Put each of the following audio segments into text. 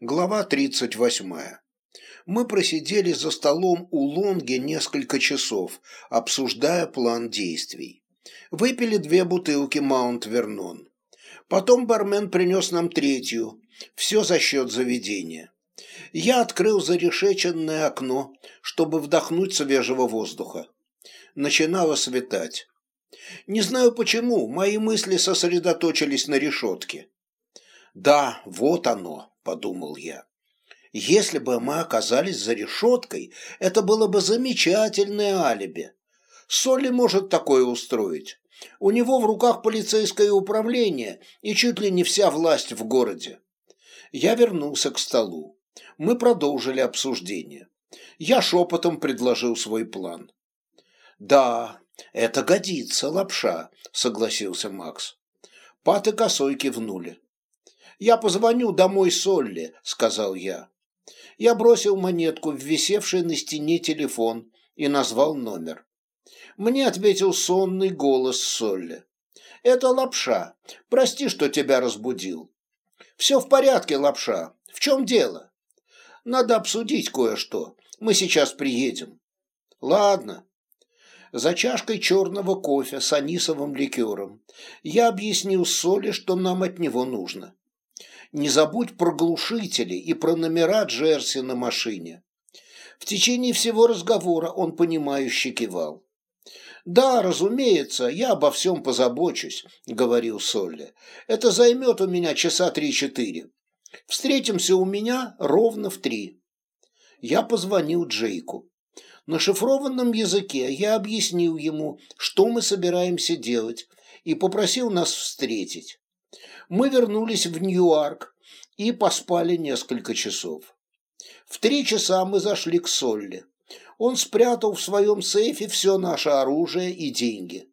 Глава 38. Мы просидели за столом у Лонги несколько часов, обсуждая план действий. Выпили две бутылки Маунт Вернон. Потом бармен принес нам третью. Все за счет заведения. Я открыл зарешеченное окно, чтобы вдохнуть свежего воздуха. Начинало светать. Не знаю почему, мои мысли сосредоточились на решетке. Да, вот оно, подумал я. Если бы мы оказались за решеткой, это было бы замечательное алиби. Солли может такое устроить. У него в руках полицейское управление и чуть ли не вся власть в городе. Я вернулся к столу. Мы продолжили обсуждение. Я шепотом предложил свой план. «Да, это годится, лапша», — согласился Макс. Пат и косой кивнули. «Я позвоню домой Солли», — сказал я. Я бросил монетку в висевший на стене телефон и назвал номер. Мне ответил сонный голос Солли. «Это лапша. Прости, что тебя разбудил». «Все в порядке, лапша. В чем дело?» «Надо обсудить кое-что. Мы сейчас приедем». «Ладно». За чашкой черного кофе с анисовым ликером я объяснил Солли, что нам от него нужно. Не забудь про глушители и про номера Джерси на машине. В течение всего разговора он понимающе кивал. «Да, разумеется, я обо всем позабочусь», — говорил Солли. «Это займет у меня часа три-четыре. Встретимся у меня ровно в три». Я позвонил Джейку. На шифрованном языке я объяснил ему, что мы собираемся делать, и попросил нас встретить. Мы вернулись в Ньюарк и поспали несколько часов. В три часа мы зашли к Солли он спрятал в своем сейфе все наше оружие и деньги.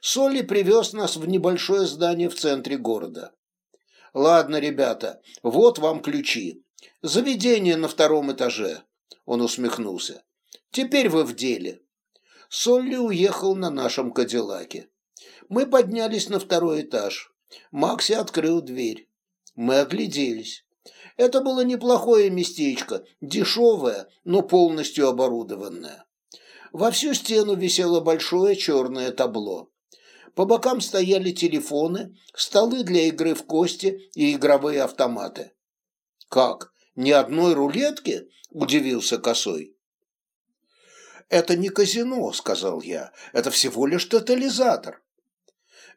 Солли привез нас в небольшое здание в центре города. «Ладно, ребята, вот вам ключи. Заведение на втором этаже», – он усмехнулся. «Теперь вы в деле». Солли уехал на нашем Кадиллаке. Мы поднялись на второй этаж. Макси открыл дверь. Мы огляделись. Это было неплохое местечко, дешевое, но полностью оборудованное. Во всю стену висело большое черное табло. По бокам стояли телефоны, столы для игры в кости и игровые автоматы. «Как? Ни одной рулетки?» – удивился Косой. «Это не казино», – сказал я. «Это всего лишь тотализатор».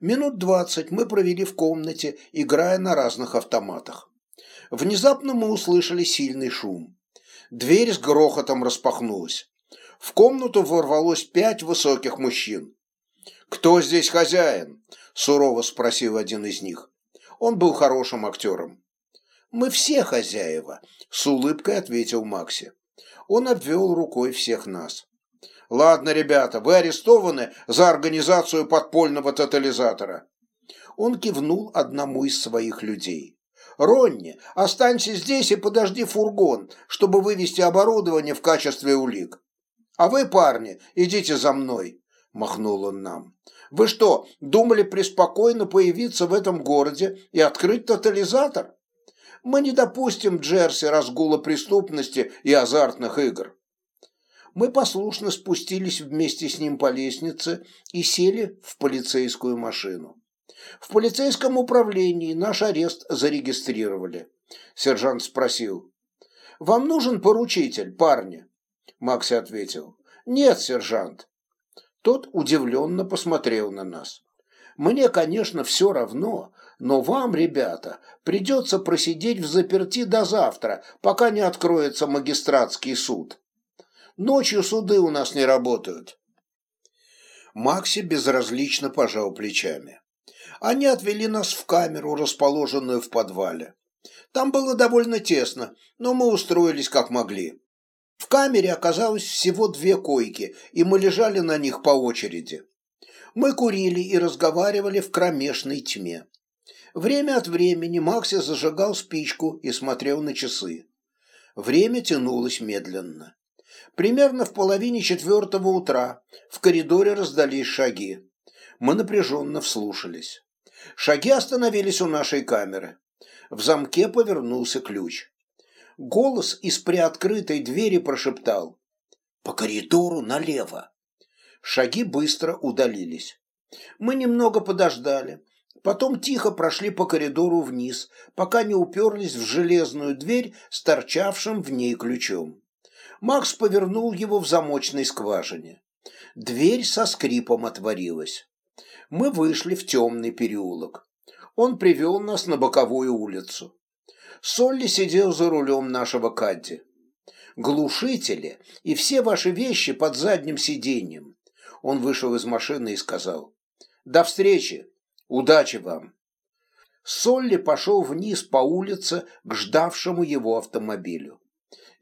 Минут двадцать мы провели в комнате, играя на разных автоматах. Внезапно мы услышали сильный шум. Дверь с грохотом распахнулась. В комнату ворвалось пять высоких мужчин. «Кто здесь хозяин?» – сурово спросил один из них. Он был хорошим актером. «Мы все хозяева», – с улыбкой ответил Макси. Он обвел рукой всех нас. «Ладно, ребята, вы арестованы за организацию подпольного тотализатора». Он кивнул одному из своих людей. Ронни, останься здесь и подожди фургон, чтобы вывести оборудование в качестве улик. А вы, парни, идите за мной, махнул он нам. Вы что, думали преспокойно появиться в этом городе и открыть тотализатор? Мы не допустим Джерси разгула преступности и азартных игр. Мы послушно спустились вместе с ним по лестнице и сели в полицейскую машину. В полицейском управлении наш арест зарегистрировали. Сержант спросил. «Вам нужен поручитель, парни?» Макси ответил. «Нет, сержант». Тот удивленно посмотрел на нас. «Мне, конечно, все равно, но вам, ребята, придется просидеть в заперти до завтра, пока не откроется магистратский суд. Ночью суды у нас не работают». Макси безразлично пожал плечами. Они отвели нас в камеру, расположенную в подвале. Там было довольно тесно, но мы устроились как могли. В камере оказалось всего две койки, и мы лежали на них по очереди. Мы курили и разговаривали в кромешной тьме. Время от времени Макси зажигал спичку и смотрел на часы. Время тянулось медленно. Примерно в половине четвертого утра в коридоре раздались шаги. Мы напряженно вслушались. Шаги остановились у нашей камеры. В замке повернулся ключ. Голос из приоткрытой двери прошептал «По коридору налево». Шаги быстро удалились. Мы немного подождали, потом тихо прошли по коридору вниз, пока не уперлись в железную дверь с торчавшим в ней ключом. Макс повернул его в замочной скважине. Дверь со скрипом отворилась. Мы вышли в темный переулок. Он привел нас на боковую улицу. Солли сидел за рулем нашего Кадди. «Глушители и все ваши вещи под задним сиденьем». Он вышел из машины и сказал. «До встречи! Удачи вам!» Солли пошел вниз по улице к ждавшему его автомобилю.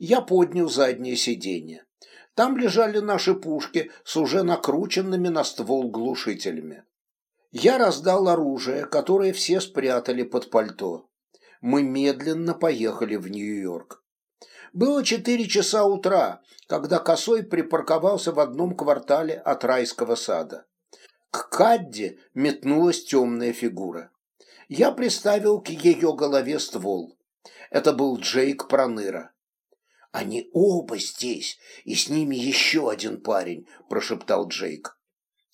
Я поднял заднее сиденье. Там лежали наши пушки с уже накрученными на ствол глушителями. Я раздал оружие, которое все спрятали под пальто мы медленно поехали в Нью-Йорк. Было четыре часа утра, когда Косой припарковался в одном квартале от райского сада. К Кадде метнулась темная фигура. Я приставил к ее голове ствол. Это был Джейк Проныра. «Они оба здесь, и с ними еще один парень», – прошептал Джейк.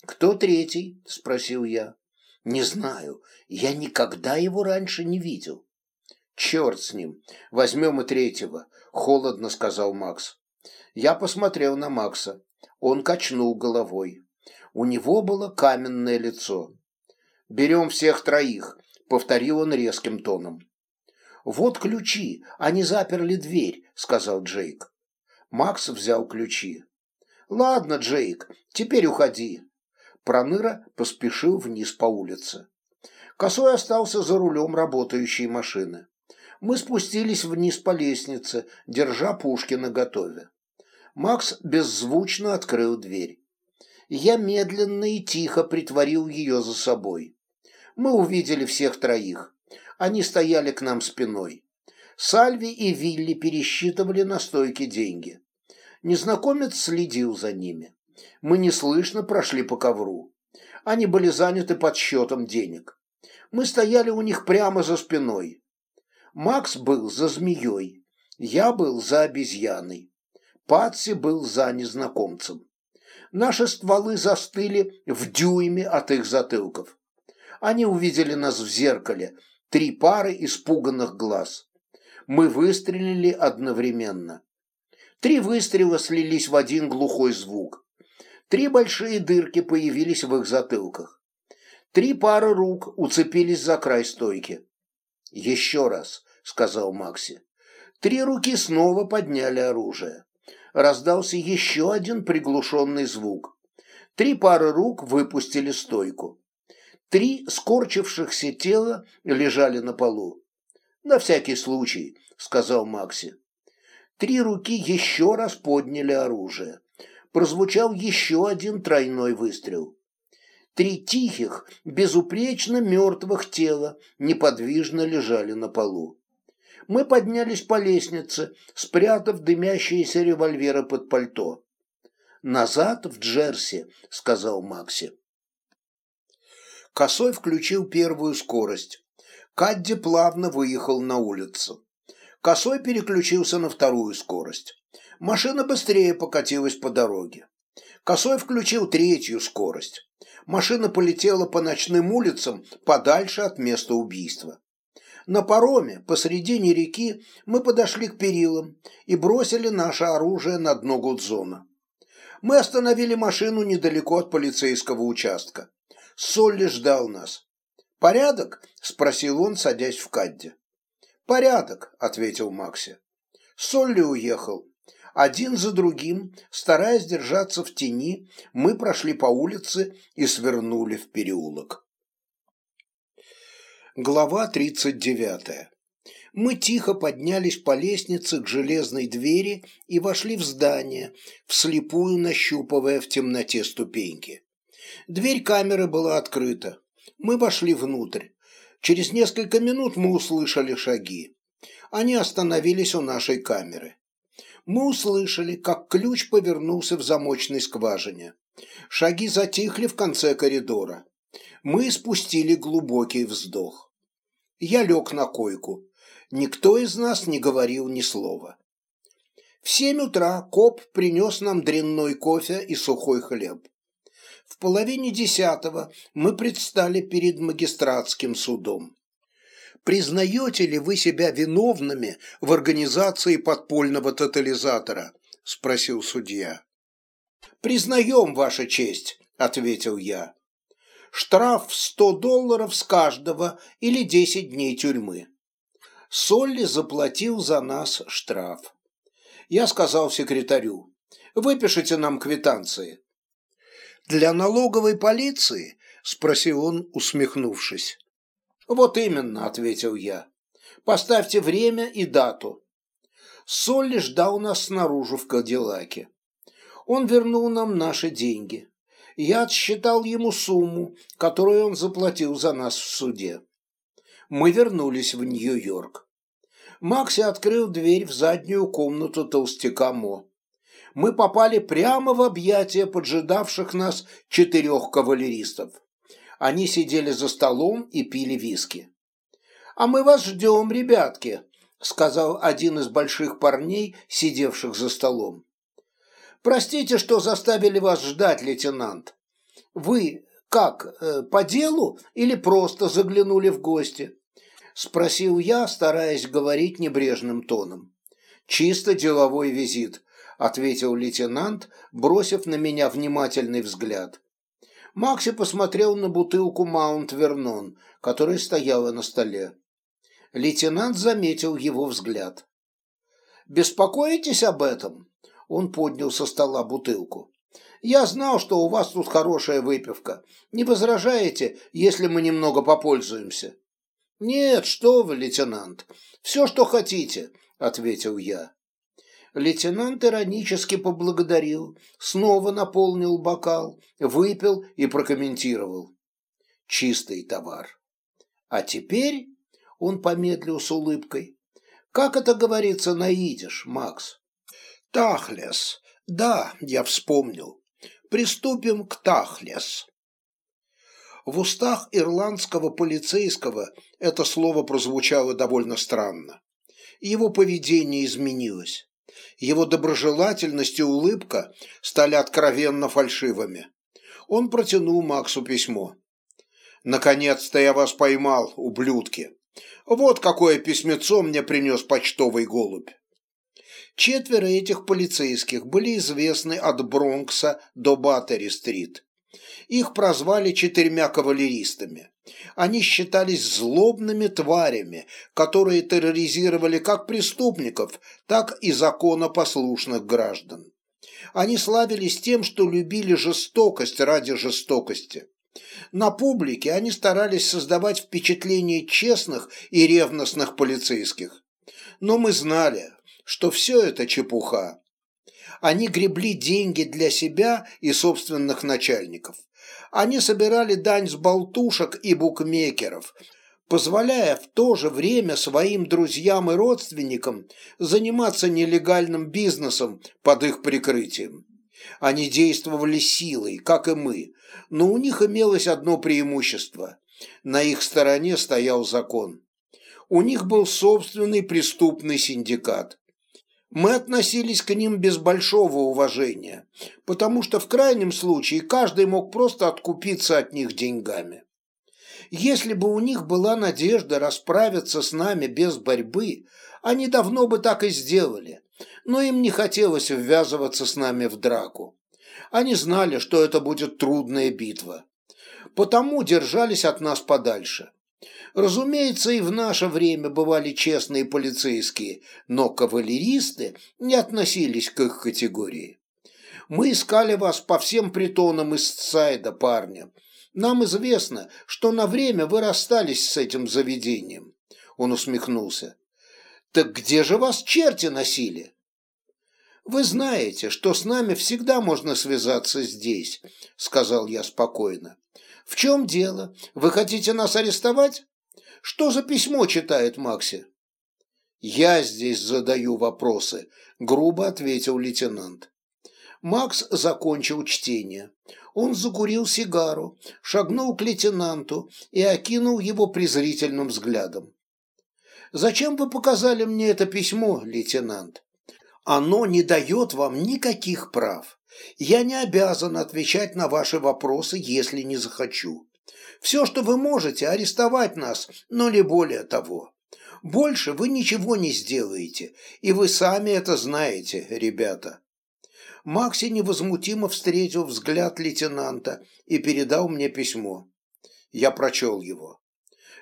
«Кто третий?» – спросил я. «Не знаю. Я никогда его раньше не видел». «Черт с ним! Возьмем и третьего», – холодно сказал Макс. Я посмотрел на Макса. Он качнул головой. У него было каменное лицо. «Берем всех троих», – повторил он резким тоном. «Вот ключи, они заперли дверь», – сказал Джейк. Макс взял ключи. «Ладно, Джейк, теперь уходи». Проныра поспешил вниз по улице. Косой остался за рулем работающей машины мы спустились вниз по лестнице, держа пушки наготове. Макс беззвучно открыл дверь. Я медленно и тихо притворил ее за собой. Мы увидели всех троих. Они стояли к нам спиной. Сальви и Вилли пересчитывали на стойке деньги. Незнакомец следил за ними. Мы неслышно прошли по ковру. Они были заняты подсчетом денег. Мы стояли у них прямо за спиной. Макс был за змеей, я был за обезьяной. Патси был за незнакомцем. Наши стволы застыли в дюйме от их затылков. Они увидели нас в зеркале, три пары испуганных глаз. Мы выстрелили одновременно. Три выстрела слились в один глухой звук. Три большие дырки появились в их затылках. Три пары рук уцепились за край стойки. Еще раз сказал Макси. Три руки снова подняли оружие. Раздался еще один приглушенный звук. Три пары рук выпустили стойку. Три скорчившихся тела лежали на полу. «На всякий случай», — сказал Макси. Три руки еще раз подняли оружие. Прозвучал еще один тройной выстрел. Три тихих, безупречно мертвых тела неподвижно лежали на полу мы поднялись по лестнице, спрятав дымящиеся револьверы под пальто. «Назад в Джерси», — сказал Макси. Косой включил первую скорость. Кадди плавно выехал на улицу. Косой переключился на вторую скорость. Машина быстрее покатилась по дороге. Косой включил третью скорость. Машина полетела по ночным улицам подальше от места убийства. На пароме посредине реки мы подошли к перилам и бросили наше оружие на дно Гудзона. Мы остановили машину недалеко от полицейского участка. Солли ждал нас. «Порядок?» – спросил он, садясь в кадде. «Порядок», – ответил Макси. Солли уехал. Один за другим, стараясь держаться в тени, мы прошли по улице и свернули в переулок. Глава 39. Мы тихо поднялись по лестнице к железной двери и вошли в здание, вслепую нащупывая в темноте ступеньки. Дверь камеры была открыта. Мы вошли внутрь. Через несколько минут мы услышали шаги. Они остановились у нашей камеры. Мы услышали, как ключ повернулся в замочной скважине. Шаги затихли в конце коридора. Мы спустили глубокий вздох. Я лег на койку. Никто из нас не говорил ни слова. В семь утра коп принес нам дрянной кофе и сухой хлеб. В половине десятого мы предстали перед магистратским судом. «Признаете ли вы себя виновными в организации подпольного тотализатора?» – спросил судья. «Признаем, Ваша честь», – ответил я. «Штраф в сто долларов с каждого или десять дней тюрьмы». Солли заплатил за нас штраф. Я сказал секретарю, выпишите нам квитанции. «Для налоговой полиции?» – спросил он, усмехнувшись. «Вот именно», – ответил я. «Поставьте время и дату». Солли ждал нас снаружи в Кадиллаке. Он вернул нам наши деньги. Я отсчитал ему сумму, которую он заплатил за нас в суде мы вернулись в Нью-Йорк. Макси открыл дверь в заднюю комнату толстяка Мо. Мы попали прямо в объятия поджидавших нас четырех кавалеристов. Они сидели за столом и пили виски. «А мы вас ждем, ребятки», — сказал один из больших парней, сидевших за столом. «Простите, что заставили вас ждать, лейтенант. Вы как, э, по делу или просто заглянули в гости?» Спросил я, стараясь говорить небрежным тоном. «Чисто деловой визит», — ответил лейтенант, бросив на меня внимательный взгляд. Макси посмотрел на бутылку Маунт Вернон, которая стояла на столе. Лейтенант заметил его взгляд. «Беспокоитесь об этом?» Он поднял со стола бутылку. «Я знал, что у вас тут хорошая выпивка. Не возражаете, если мы немного попользуемся?» «Нет, что вы, лейтенант, все, что хотите», — ответил я. Лейтенант иронически поблагодарил, снова наполнил бокал, выпил и прокомментировал. Чистый товар. А теперь, он помедлил с улыбкой, как это говорится на идиш, Макс? Тахлес. Да, я вспомнил. Приступим к Тахлес. В устах ирландского полицейского это слово прозвучало довольно странно. Его поведение изменилось. Его доброжелательность и улыбка стали откровенно фальшивыми. Он протянул Максу письмо. «Наконец-то я вас поймал, ублюдки! Вот какое письмецо мне принес почтовый голубь!» Четверо этих полицейских были известны от Бронкса до Баттери-стрит. Их прозвали четырьмя кавалеристами. Они считались злобными тварями, которые терроризировали как преступников, так и законопослушных граждан. Они славились тем, что любили жестокость ради жестокости. На публике они старались создавать впечатление честных и ревностных полицейских. Но мы знали, что все это чепуха. Они гребли деньги для себя и собственных начальников они собирали дань с болтушек и букмекеров, позволяя в то же время своим друзьям и родственникам заниматься нелегальным бизнесом под их прикрытием. Они действовали силой, как и мы, но у них имелось одно преимущество. На их стороне стоял закон. У них был собственный преступный синдикат. Мы относились к ним без большого уважения, потому что в крайнем случае каждый мог просто откупиться от них деньгами. Если бы у них была надежда расправиться с нами без борьбы, они давно бы так и сделали, но им не хотелось ввязываться с нами в драку. Они знали, что это будет трудная битва. Потому держались от нас подальше. Разумеется, и в наше время бывали честные полицейские, но кавалеристы не относились к их категории. Мы искали вас по всем притонам из Сайда, парня. Нам известно, что на время вы расстались с этим заведением. Он усмехнулся. Так где же вас черти носили? Вы знаете, что с нами всегда можно связаться здесь, сказал я спокойно. В чем дело? Вы хотите нас арестовать? Что за письмо читает Макси? Я здесь задаю вопросы, грубо ответил лейтенант. Макс закончил чтение. Он закурил сигару, шагнул к лейтенанту и окинул его презрительным взглядом. Зачем вы показали мне это письмо, лейтенант? Оно не дает вам никаких прав. Я не обязан отвечать на ваши вопросы, если не захочу. Все, что вы можете, арестовать нас, но не более того. Больше вы ничего не сделаете, и вы сами это знаете, ребята. Макси невозмутимо встретил взгляд лейтенанта и передал мне письмо. Я прочел его.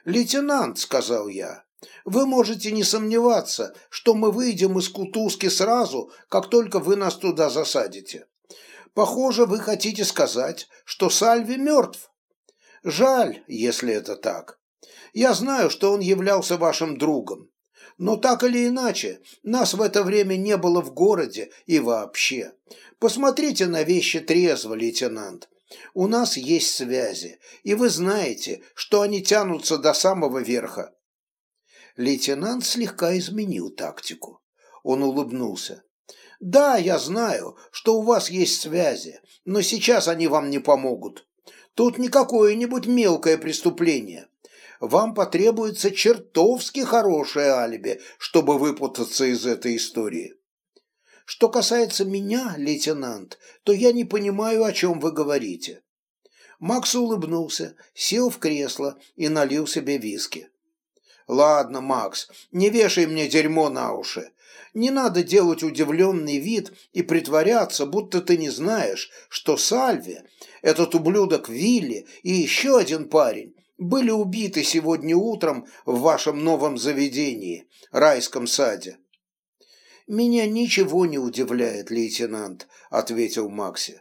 «Лейтенант», — сказал я, — «вы можете не сомневаться, что мы выйдем из Кутузки сразу, как только вы нас туда засадите. Похоже, вы хотите сказать, что Сальви мертв. Жаль, если это так. Я знаю, что он являлся вашим другом. Но так или иначе, нас в это время не было в городе и вообще. Посмотрите на вещи трезво, лейтенант. У нас есть связи, и вы знаете, что они тянутся до самого верха. Лейтенант слегка изменил тактику. Он улыбнулся. «Да, я знаю, что у вас есть связи, но сейчас они вам не помогут. Тут не какое-нибудь мелкое преступление вам потребуется чертовски хорошее алиби, чтобы выпутаться из этой истории. Что касается меня, лейтенант, то я не понимаю, о чем вы говорите. Макс улыбнулся, сел в кресло и налил себе виски. «Ладно, Макс, не вешай мне дерьмо на уши. Не надо делать удивленный вид и притворяться, будто ты не знаешь, что Сальви, этот ублюдок Вилли и еще один парень были убиты сегодня утром в вашем новом заведении, райском саде». «Меня ничего не удивляет, лейтенант», — ответил Макси.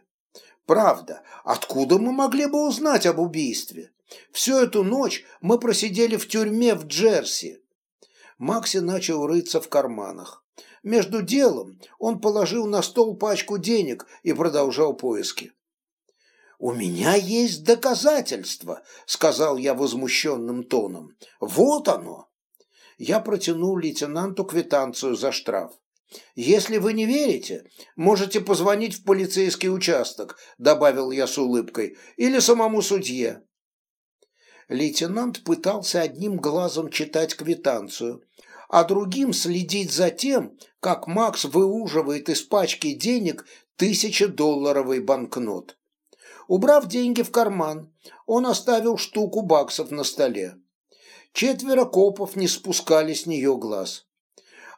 «Правда, откуда мы могли бы узнать об убийстве? Всю эту ночь мы просидели в тюрьме в Джерси». Макси начал рыться в карманах. Между делом он положил на стол пачку денег и продолжал поиски. «У меня есть доказательства», — сказал я возмущенным тоном. «Вот оно». Я протянул лейтенанту квитанцию за штраф. «Если вы не верите, можете позвонить в полицейский участок», — добавил я с улыбкой, «или самому судье». Лейтенант пытался одним глазом читать квитанцию, а другим следить за тем, как Макс выуживает из пачки денег тысячедолларовый банкнот. Убрав деньги в карман, он оставил штуку баксов на столе. Четверо копов не спускали с нее глаз.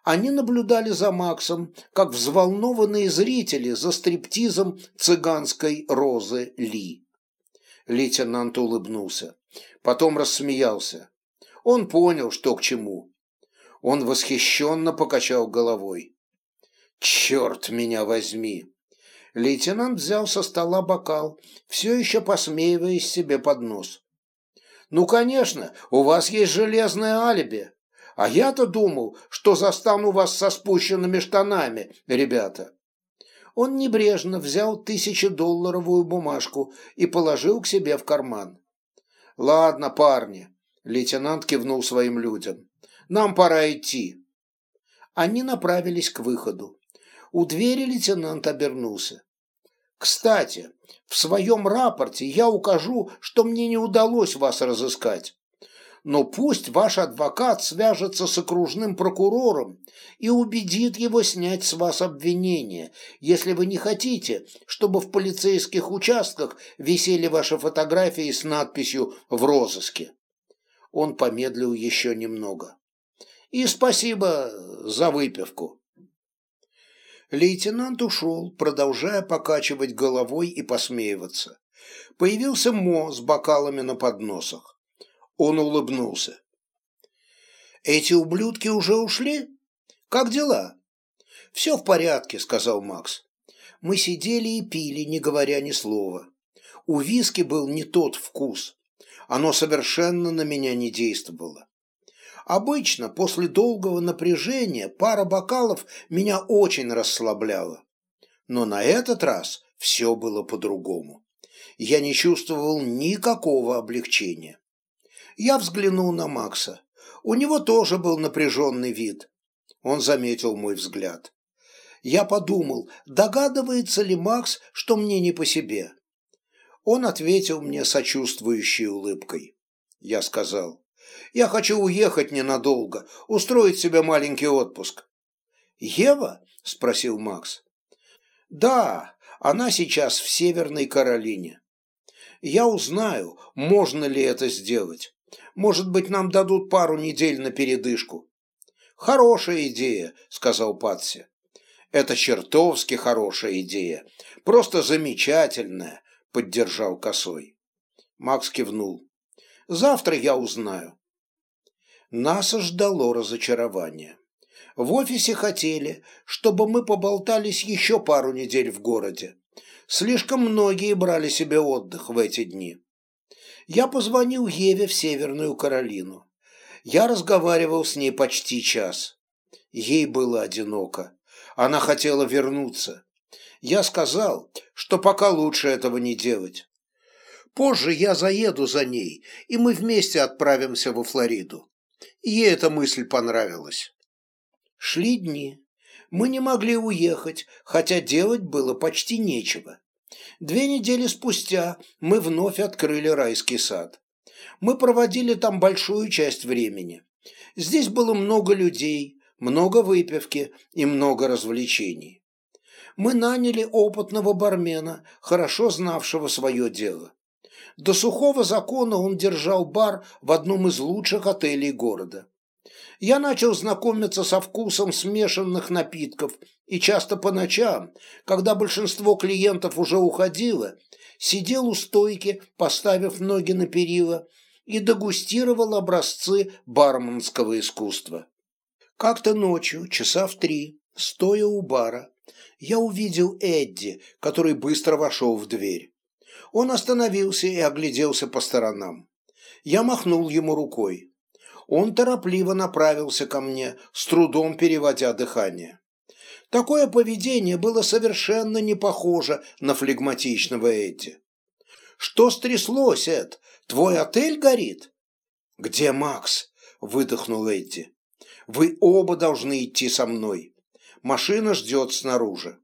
Они наблюдали за Максом, как взволнованные зрители за стриптизом цыганской розы Ли. Лейтенант улыбнулся. Потом рассмеялся. Он понял, что к чему. Он восхищенно покачал головой. «Черт меня возьми! Лейтенант взял со стола бокал, все еще посмеиваясь себе под нос. «Ну, конечно, у вас есть железное алиби. А я-то думал, что застану вас со спущенными штанами, ребята». Он небрежно взял тысячедолларовую бумажку и положил к себе в карман. «Ладно, парни», — лейтенант кивнул своим людям, — «нам пора идти». Они направились к выходу. У двери лейтенант обернулся. Кстати, в своем рапорте я укажу, что мне не удалось вас разыскать. Но пусть ваш адвокат свяжется с окружным прокурором и убедит его снять с вас обвинение, если вы не хотите, чтобы в полицейских участках висели ваши фотографии с надписью «В розыске». Он помедлил еще немного. И спасибо за выпивку. Лейтенант ушел, продолжая покачивать головой и посмеиваться. Появился Мо с бокалами на подносах. Он улыбнулся. «Эти ублюдки уже ушли? Как дела?» «Все в порядке», — сказал Макс. Мы сидели и пили, не говоря ни слова. У виски был не тот вкус. Оно совершенно на меня не действовало. Обычно после долгого напряжения пара бокалов меня очень расслабляла. Но на этот раз все было по-другому. Я не чувствовал никакого облегчения. Я взглянул на Макса. У него тоже был напряженный вид. Он заметил мой взгляд. Я подумал, догадывается ли Макс, что мне не по себе. Он ответил мне сочувствующей улыбкой. Я сказал, Я хочу уехать ненадолго, устроить себе маленький отпуск». «Ева?» – спросил Макс. «Да, она сейчас в Северной Каролине. Я узнаю, можно ли это сделать. Может быть, нам дадут пару недель на передышку». «Хорошая идея», – сказал Патси. «Это чертовски хорошая идея. Просто замечательная», – поддержал Косой. Макс кивнул. «Завтра я узнаю». Нас ждало разочарование. В офисе хотели, чтобы мы поболтались еще пару недель в городе. Слишком многие брали себе отдых в эти дни. Я позвонил Еве в Северную Каролину. Я разговаривал с ней почти час. Ей было одиноко. Она хотела вернуться. Я сказал, что пока лучше этого не делать. Позже я заеду за ней, и мы вместе отправимся во Флориду. Ей эта мысль понравилась. Шли дни. Мы не могли уехать, хотя делать было почти нечего. Две недели спустя мы вновь открыли райский сад. Мы проводили там большую часть времени. Здесь было много людей, много выпивки и много развлечений. Мы наняли опытного бармена, хорошо знавшего свое дело. До сухого закона он держал бар в одном из лучших отелей города я начал знакомиться со вкусом смешанных напитков и часто по ночам, когда большинство клиентов уже уходило, сидел у стойки, поставив ноги на перила, и дегустировал образцы барменского искусства. Как-то ночью, часа в три, стоя у бара, я увидел Эдди, который быстро вошел в дверь. Он остановился и огляделся по сторонам. Я махнул ему рукой он торопливо направился ко мне, с трудом переводя дыхание. Такое поведение было совершенно не похоже на флегматичного Эдди. «Что стряслось, Эд? Твой отель горит?» «Где Макс?» – выдохнул Эдди. «Вы оба должны идти со мной. Машина ждет снаружи».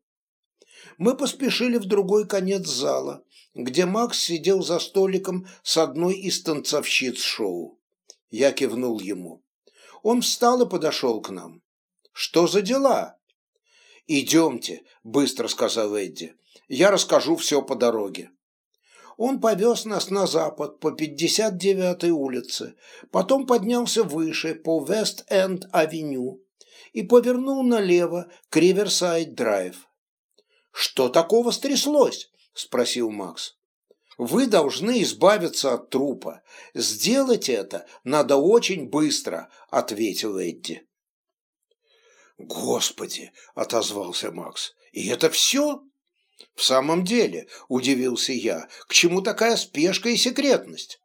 Мы поспешили в другой конец зала, где Макс сидел за столиком с одной из танцовщиц шоу. Я кивнул ему. Он встал и подошел к нам. «Что за дела?» «Идемте», — быстро сказал Эдди. «Я расскажу все по дороге». Он повез нас на запад по 59-й улице, потом поднялся выше по Вест-Энд-авеню и повернул налево к Риверсайд-драйв. «Что такого стряслось?» – спросил Макс. Вы должны избавиться от трупа. Сделать это надо очень быстро, ответил Эдди. Господи, отозвался Макс. И это все? В самом деле, удивился я, к чему такая спешка и секретность?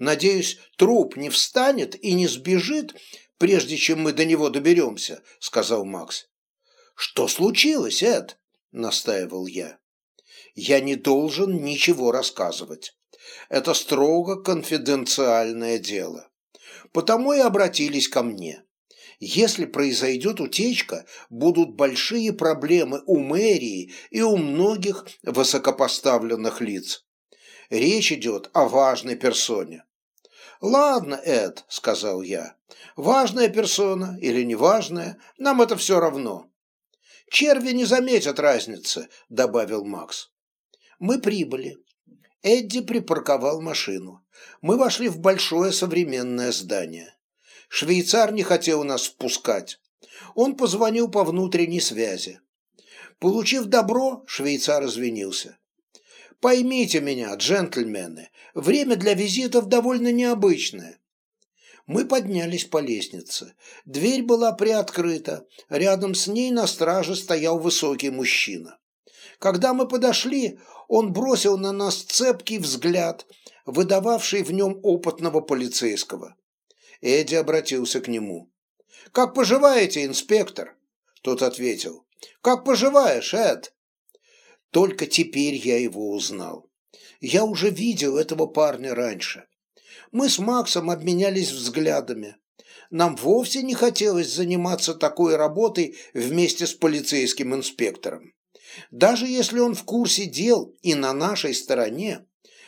Надеюсь, труп не встанет и не сбежит, прежде чем мы до него доберемся, сказал Макс. Что случилось, Эд? настаивал я я не должен ничего рассказывать. Это строго конфиденциальное дело. Потому и обратились ко мне. Если произойдет утечка, будут большие проблемы у мэрии и у многих высокопоставленных лиц. Речь идет о важной персоне. «Ладно, Эд», — сказал я, — «важная персона или неважная, нам это все равно». «Черви не заметят разницы», — добавил Макс. Мы прибыли. Эдди припарковал машину. Мы вошли в большое современное здание. Швейцар не хотел нас впускать. Он позвонил по внутренней связи. Получив добро, швейцар извинился. «Поймите меня, джентльмены, время для визитов довольно необычное». Мы поднялись по лестнице. Дверь была приоткрыта. Рядом с ней на страже стоял высокий мужчина. Когда мы подошли, он бросил на нас цепкий взгляд, выдававший в нем опытного полицейского. Эдди обратился к нему. «Как поживаете, инспектор?» Тот ответил. «Как поживаешь, Эд?» Только теперь я его узнал. Я уже видел этого парня раньше. Мы с Максом обменялись взглядами. Нам вовсе не хотелось заниматься такой работой вместе с полицейским инспектором. Даже если он в курсе дел и на нашей стороне,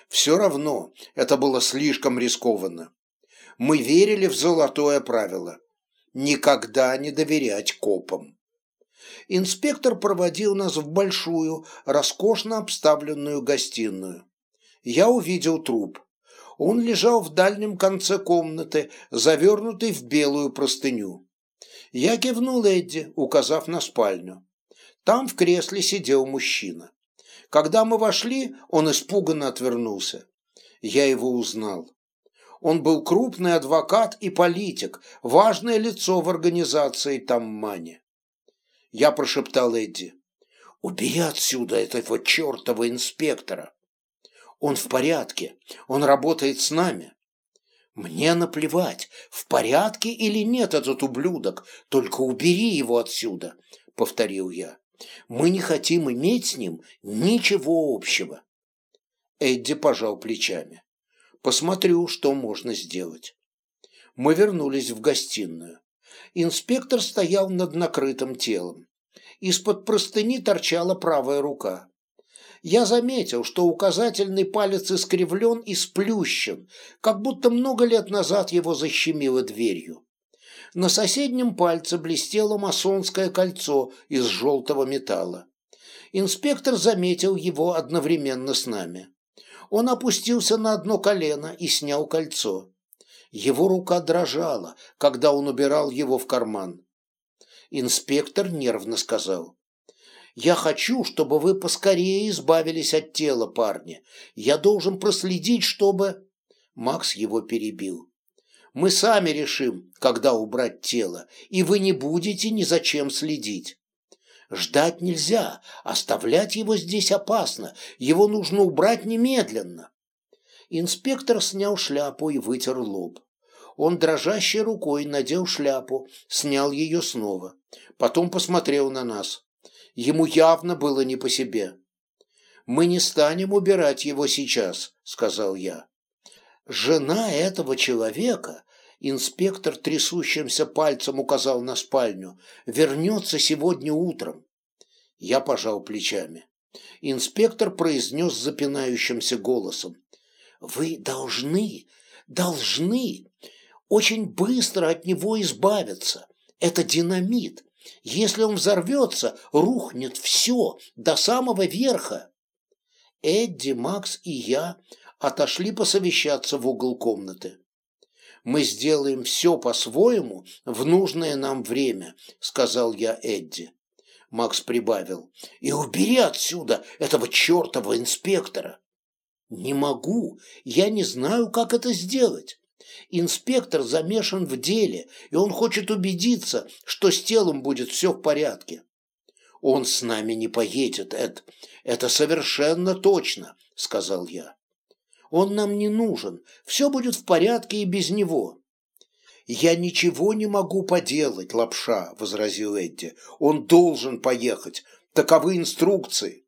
все равно это было слишком рискованно. Мы верили в золотое правило – никогда не доверять копам. Инспектор проводил нас в большую, роскошно обставленную гостиную. Я увидел труп. Он лежал в дальнем конце комнаты, завернутый в белую простыню. Я кивнул Эдди, указав на спальню. Там в кресле сидел мужчина. Когда мы вошли, он испуганно отвернулся. Я его узнал. Он был крупный адвокат и политик, важное лицо в организации Таммани. Я прошептал Эдди. «Убери отсюда этого чертова инспектора!» «Он в порядке, он работает с нами». «Мне наплевать, в порядке или нет этот ублюдок, только убери его отсюда», — повторил я. «Мы не хотим иметь с ним ничего общего». Эдди пожал плечами. «Посмотрю, что можно сделать». Мы вернулись в гостиную. Инспектор стоял над накрытым телом. Из-под простыни торчала правая рука. Я заметил, что указательный палец искривлен и сплющен, как будто много лет назад его защемило дверью. На соседнем пальце блестело масонское кольцо из желтого металла. Инспектор заметил его одновременно с нами. Он опустился на одно колено и снял кольцо. Его рука дрожала, когда он убирал его в карман. Инспектор нервно сказал. «Я хочу, чтобы вы поскорее избавились от тела, парни. Я должен проследить, чтобы...» Макс его перебил. «Мы сами решим, когда убрать тело, и вы не будете ни за чем следить. Ждать нельзя, оставлять его здесь опасно, его нужно убрать немедленно». Инспектор снял шляпу и вытер лоб. Он дрожащей рукой надел шляпу, снял ее снова. Потом посмотрел на нас. Ему явно было не по себе. «Мы не станем убирать его сейчас», — сказал я. «Жена этого человека», — инспектор трясущимся пальцем указал на спальню, — «вернется сегодня утром». Я пожал плечами. Инспектор произнес запинающимся голосом. «Вы должны, должны очень быстро от него избавиться. Это динамит. Если он взорвется, рухнет все до самого верха. Эдди, Макс и я отошли посовещаться в угол комнаты. «Мы сделаем все по-своему в нужное нам время», — сказал я Эдди. Макс прибавил. «И убери отсюда этого чертова инспектора!» «Не могу. Я не знаю, как это сделать. Инспектор замешан в деле, и он хочет убедиться, что с телом будет все в порядке. Он с нами не поедет, Эд. Это совершенно точно, сказал я. Он нам не нужен, все будет в порядке и без него. «Я ничего не могу поделать, лапша», — возразил Эдди. «Он должен поехать. Таковы инструкции».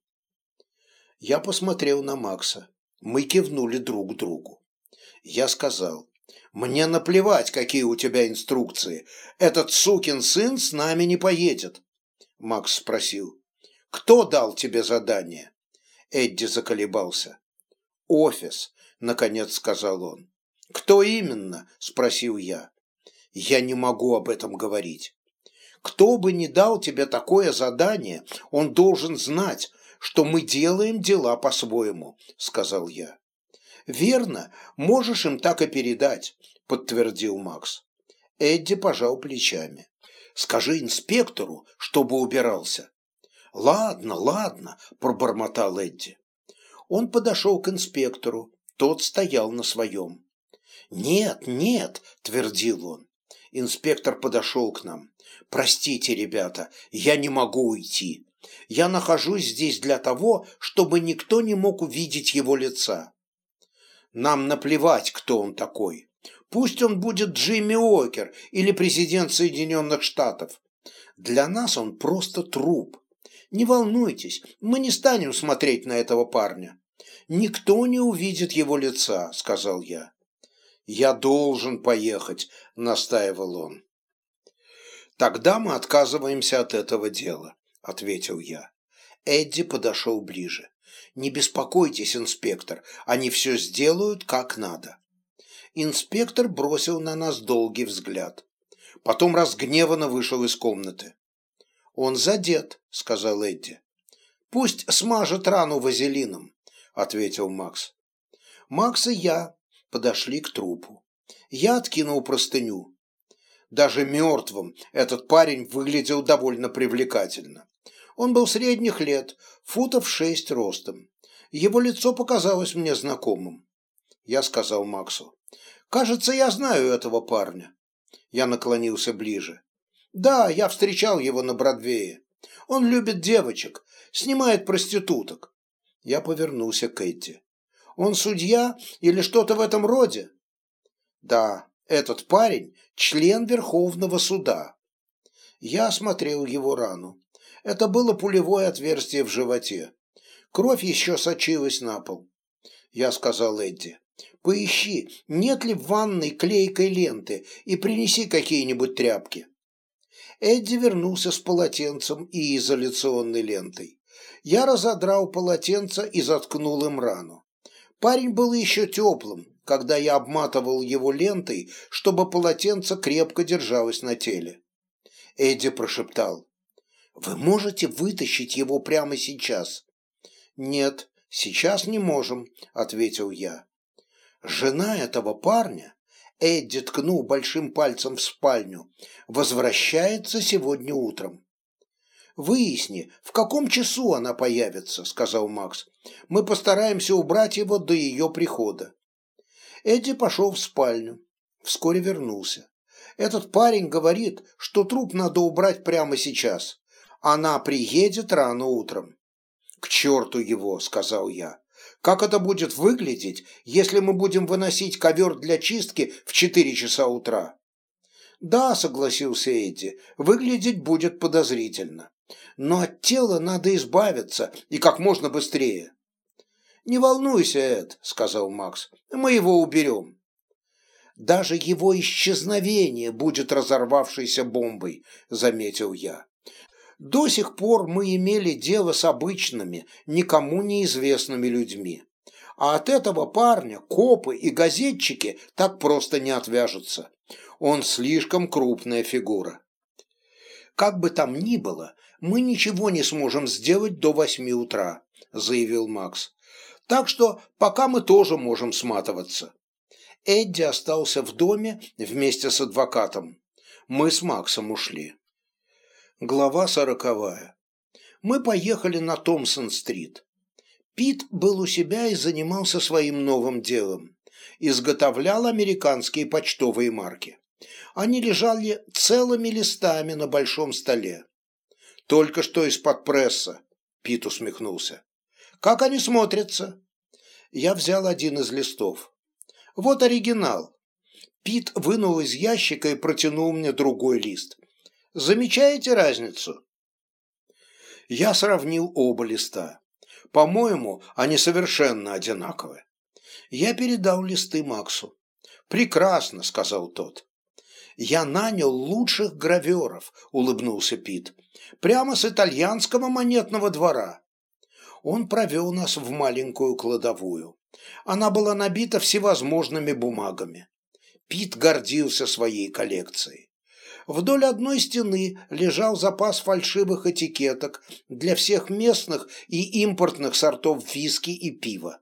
Я посмотрел на Макса. Мы кивнули друг другу. Я сказал, мне наплевать, какие у тебя инструкции. Этот сукин сын с нами не поедет. Макс спросил. Кто дал тебе задание? Эдди заколебался. Офис, наконец сказал он. Кто именно? Спросил я. Я не могу об этом говорить. Кто бы ни дал тебе такое задание, он должен знать, что мы делаем дела по-своему, сказал я. «Верно, можешь им так и передать», — подтвердил Макс. Эдди пожал плечами. «Скажи инспектору, чтобы убирался». «Ладно, ладно», — пробормотал Эдди. Он подошел к инспектору, тот стоял на своем. «Нет, нет», — твердил он. Инспектор подошел к нам. «Простите, ребята, я не могу уйти. Я нахожусь здесь для того, чтобы никто не мог увидеть его лица. Нам наплевать, кто он такой. Пусть он будет Джимми Окер или президент Соединенных Штатов. Для нас он просто труп. Не волнуйтесь, мы не станем смотреть на этого парня. Никто не увидит его лица, сказал я. Я должен поехать, настаивал он. Тогда мы отказываемся от этого дела, ответил я. Эдди подошел ближе. Не беспокойтесь, инспектор, они все сделают как надо. Инспектор бросил на нас долгий взгляд. Потом разгневанно вышел из комнаты. «Он задет», — сказал Эдди. «Пусть смажет рану вазелином», — ответил Макс. Макс и я подошли к трупу. Я откинул простыню. Даже мертвым этот парень выглядел довольно привлекательно. Он был средних лет, футов шесть ростом. Его лицо показалось мне знакомым. Я сказал Максу. «Кажется, я знаю этого парня». Я наклонился ближе. «Да, я встречал его на Бродвее. Он любит девочек, снимает проституток». Я повернулся к Эдди. «Он судья или что-то в этом роде?» «Да, этот парень – член Верховного суда». Я осмотрел его рану. Это было пулевое отверстие в животе. Кровь еще сочилась на пол. Я сказал Эдди, поищи, нет ли в ванной клейкой ленты и принеси какие-нибудь тряпки. Эдди вернулся с полотенцем и изоляционной лентой. Я разодрал полотенце и заткнул им рану. Парень был еще теплым, когда я обматывал его лентой, чтобы полотенце крепко держалось на теле. Эдди прошептал. «Вы можете вытащить его прямо сейчас?» «Нет, сейчас не можем», — ответил я. Жена этого парня, Эдди ткнул большим пальцем в спальню, возвращается сегодня утром. «Выясни, в каком часу она появится», — сказал Макс. «Мы постараемся убрать его до ее прихода». Эдди пошел в спальню. Вскоре вернулся. «Этот парень говорит, что труп надо убрать прямо сейчас. Она приедет рано утром». «К черту его», — сказал я. Как это будет выглядеть, если мы будем выносить ковер для чистки в 4 часа утра? Да, согласился Эдди, выглядеть будет подозрительно. Но от тела надо избавиться, и как можно быстрее. Не волнуйся, Эд, сказал Макс, мы его уберем. Даже его исчезновение будет разорвавшейся бомбой, заметил я. До сих пор мы имели дело с обычными, никому неизвестными людьми. А от этого парня копы и газетчики так просто не отвяжутся. Он слишком крупная фигура. Как бы там ни было, мы ничего не сможем сделать до восьми утра, заявил Макс. Так что пока мы тоже можем сматываться. Эдди остался в доме вместе с адвокатом. Мы с Максом ушли. Глава сороковая. Мы поехали на Томпсон-стрит. Пит был у себя и занимался своим новым делом. Изготовлял американские почтовые марки. Они лежали целыми листами на большом столе. «Только что из-под пресса», — Пит усмехнулся. «Как они смотрятся?» Я взял один из листов. «Вот оригинал». Пит вынул из ящика и протянул мне другой лист. Замечаете разницу? Я сравнил оба листа. По-моему, они совершенно одинаковы. Я передал листы Максу. «Прекрасно», — сказал тот. «Я нанял лучших граверов», — улыбнулся Пит. «Прямо с итальянского монетного двора». Он провел нас в маленькую кладовую. Она была набита всевозможными бумагами. Пит гордился своей коллекцией. Вдоль одной стены лежал запас фальшивых этикеток для всех местных и импортных сортов виски и пива.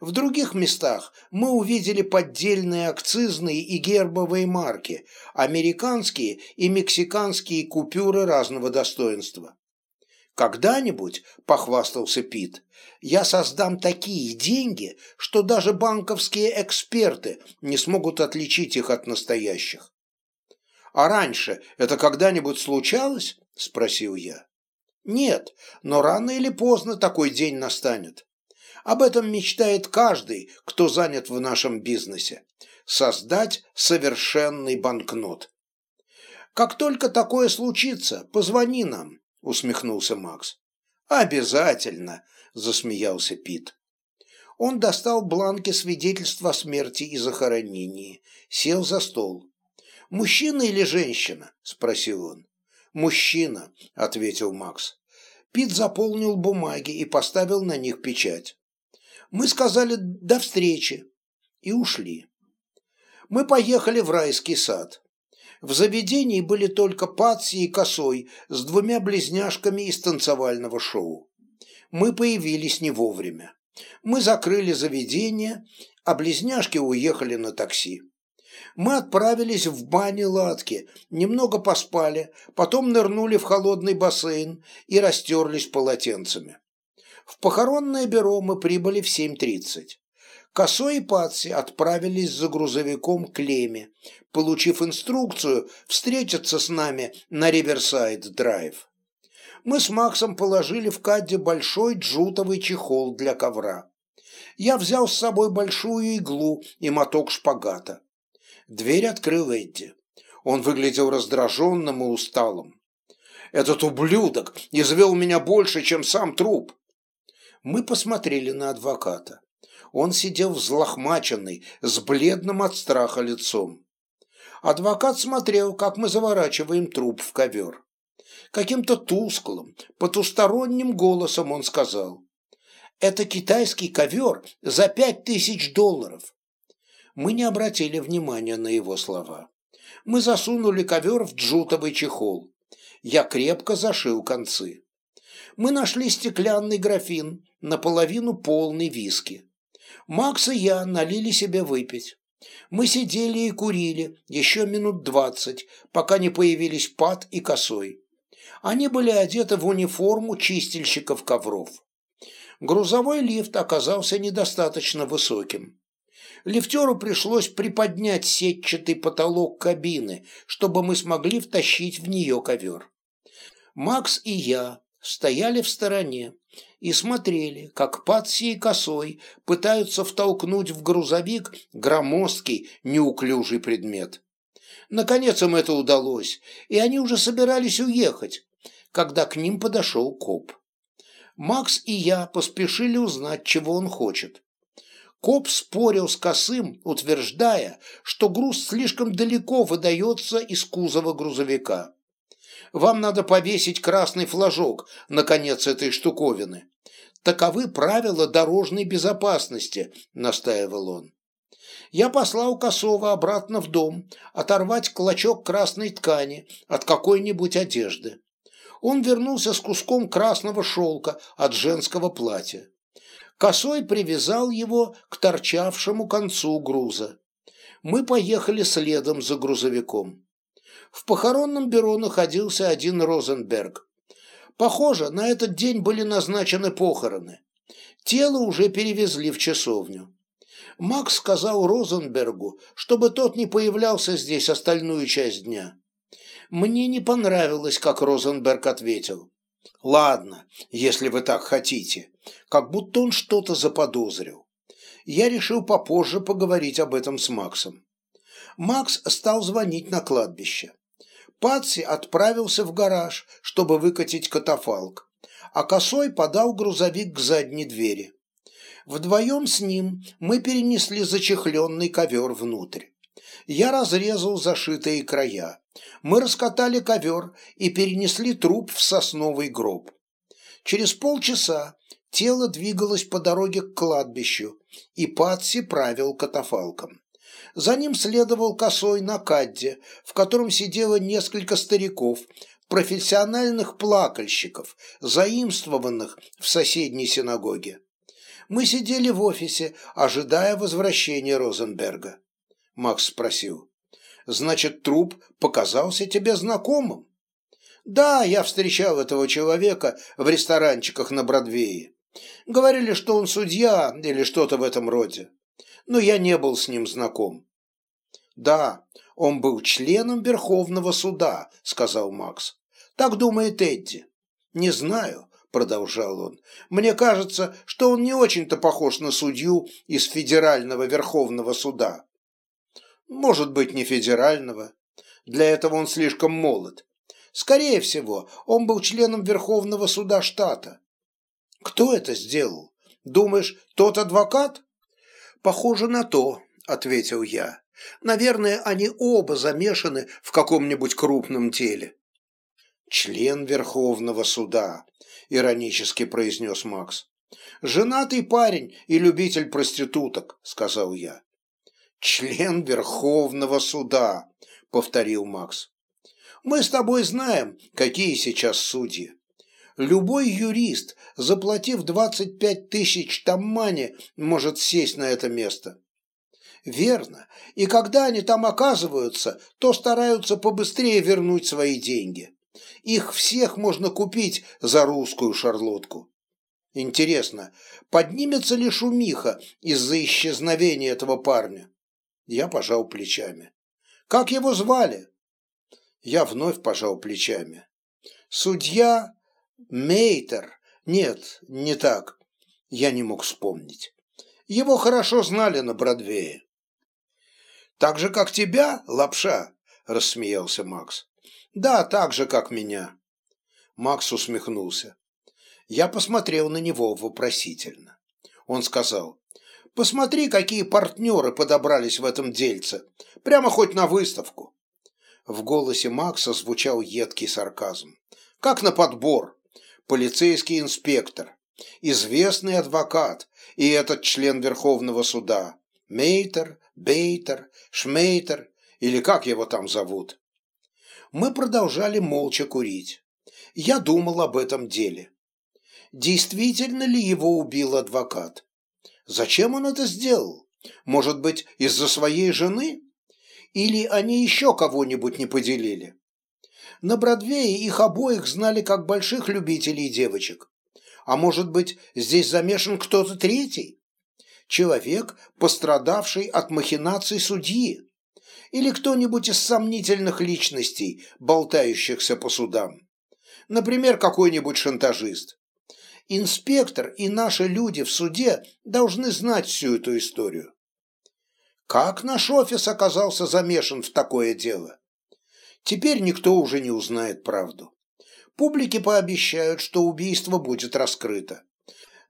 В других местах мы увидели поддельные акцизные и гербовые марки, американские и мексиканские купюры разного достоинства. «Когда-нибудь», – похвастался Пит, – «я создам такие деньги, что даже банковские эксперты не смогут отличить их от настоящих». «А раньше это когда-нибудь случалось?» – спросил я. «Нет, но рано или поздно такой день настанет. Об этом мечтает каждый, кто занят в нашем бизнесе. Создать совершенный банкнот». «Как только такое случится, позвони нам», – усмехнулся Макс. «Обязательно», – засмеялся Пит. Он достал бланки свидетельства о смерти и захоронении, сел за стол. «Мужчина или женщина?» – спросил он. «Мужчина», – ответил Макс. Пит заполнил бумаги и поставил на них печать. Мы сказали «до встречи» и ушли. Мы поехали в райский сад. В заведении были только Патси и Косой с двумя близняшками из танцевального шоу. Мы появились не вовремя. Мы закрыли заведение, а близняшки уехали на такси. Мы отправились в бане Ладки, немного поспали, потом нырнули в холодный бассейн и растерлись полотенцами. В похоронное бюро мы прибыли в 7.30. Косой и Патси отправились за грузовиком к Леме, получив инструкцию встретиться с нами на Риверсайд-драйв. Мы с Максом положили в кадде большой джутовый чехол для ковра. Я взял с собой большую иглу и моток шпагата. Дверь открыл Эдди. Он выглядел раздраженным и усталым. «Этот ублюдок извел меня больше, чем сам труп!» Мы посмотрели на адвоката. Он сидел взлохмаченный, с бледным от страха лицом. Адвокат смотрел, как мы заворачиваем труп в ковер. Каким-то тусклым, потусторонним голосом он сказал. «Это китайский ковер за пять тысяч долларов». Мы не обратили внимания на его слова. Мы засунули ковер в джутовый чехол. Я крепко зашил концы мы нашли стеклянный графин, наполовину полный виски. Макс и я налили себе выпить. Мы сидели и курили еще минут двадцать, пока не появились Пат и Косой. Они были одеты в униформу чистильщиков ковров. Грузовой лифт оказался недостаточно высоким. Лифтеру пришлось приподнять сетчатый потолок кабины, чтобы мы смогли втащить в нее ковер. Макс и я стояли в стороне и смотрели, как Патси и Косой пытаются втолкнуть в грузовик громоздкий, неуклюжий предмет. Наконец им это удалось, и они уже собирались уехать, когда к ним подошел коп. Макс и я поспешили узнать, чего он хочет. Коп спорил с Косым, утверждая, что груз слишком далеко выдается из кузова грузовика. Вам надо повесить красный флажок на конец этой штуковины. Таковы правила дорожной безопасности, настаивал он. Я послал Косова обратно в дом, оторвать клочок красной ткани от какой-нибудь одежды. Он вернулся с куском красного шелка от женского платья. Косой привязал его к торчавшему концу груза. Мы поехали следом за грузовиком в похоронном бюро находился один Розенберг. Похоже, на этот день были назначены похороны. Тело уже перевезли в часовню. Макс сказал Розенбергу, чтобы тот не появлялся здесь остальную часть дня. Мне не понравилось, как Розенберг ответил. «Ладно, если вы так хотите». Как будто он что-то заподозрил. Я решил попозже поговорить об этом с Максом. Макс стал звонить на кладбище. Патси отправился в гараж, чтобы выкатить катафалк, а Косой подал грузовик к задней двери. Вдвоем с ним мы перенесли зачехленный ковер внутрь. Я разрезал зашитые края. Мы раскатали ковер и перенесли труп в сосновый гроб. Через полчаса тело двигалось по дороге к кладбищу, и Патси правил катафалком. За ним следовал косой на кадде, в котором сидело несколько стариков, профессиональных плакальщиков, заимствованных в соседней синагоге. Мы сидели в офисе, ожидая возвращения Розенберга. Макс спросил, «Значит, труп показался тебе знакомым?» «Да, я встречал этого человека в ресторанчиках на Бродвее. Говорили, что он судья или что-то в этом роде но я не был с ним знаком. «Да, он был членом Верховного суда», — сказал Макс. «Так думает Эдди». «Не знаю», — продолжал он. «Мне кажется, что он не очень-то похож на судью из Федерального Верховного суда». «Может быть, не федерального. Для этого он слишком молод. Скорее всего, он был членом Верховного суда штата». «Кто это сделал? Думаешь, тот адвокат?» «Похоже на то», — ответил я. «Наверное, они оба замешаны в каком-нибудь крупном деле». «Член Верховного суда», — иронически произнес Макс. «Женатый парень и любитель проституток», — сказал я. «Член Верховного суда», — повторил Макс. «Мы с тобой знаем, какие сейчас судьи. Любой юрист, заплатив 25 тысяч таммани, может сесть на это место. Верно. И когда они там оказываются, то стараются побыстрее вернуть свои деньги. Их всех можно купить за русскую шарлотку. Интересно, поднимется ли шумиха из-за исчезновения этого парня? Я пожал плечами. Как его звали? Я вновь пожал плечами. Судья Мейтер. Нет, не так. Я не мог вспомнить. Его хорошо знали на Бродвее. Так же, как тебя, лапша, рассмеялся Макс. Да, так же, как меня. Макс усмехнулся. Я посмотрел на него вопросительно. Он сказал, «Посмотри, какие партнеры подобрались в этом дельце. Прямо хоть на выставку». В голосе Макса звучал едкий сарказм. «Как на подбор. Полицейский инспектор, известный адвокат и этот член Верховного суда. Мейтер, Бейтер, Шмейтер, или как его там зовут. Мы продолжали молча курить. Я думал об этом деле. Действительно ли его убил адвокат? Зачем он это сделал? Может быть, из-за своей жены? Или они еще кого-нибудь не поделили? На Бродвее их обоих знали как больших любителей девочек. А может быть, здесь замешан кто-то третий? человек, пострадавший от махинаций судьи, или кто-нибудь из сомнительных личностей, болтающихся по судам. Например, какой-нибудь шантажист. Инспектор и наши люди в суде должны знать всю эту историю. Как наш офис оказался замешан в такое дело? Теперь никто уже не узнает правду. Публике пообещают, что убийство будет раскрыто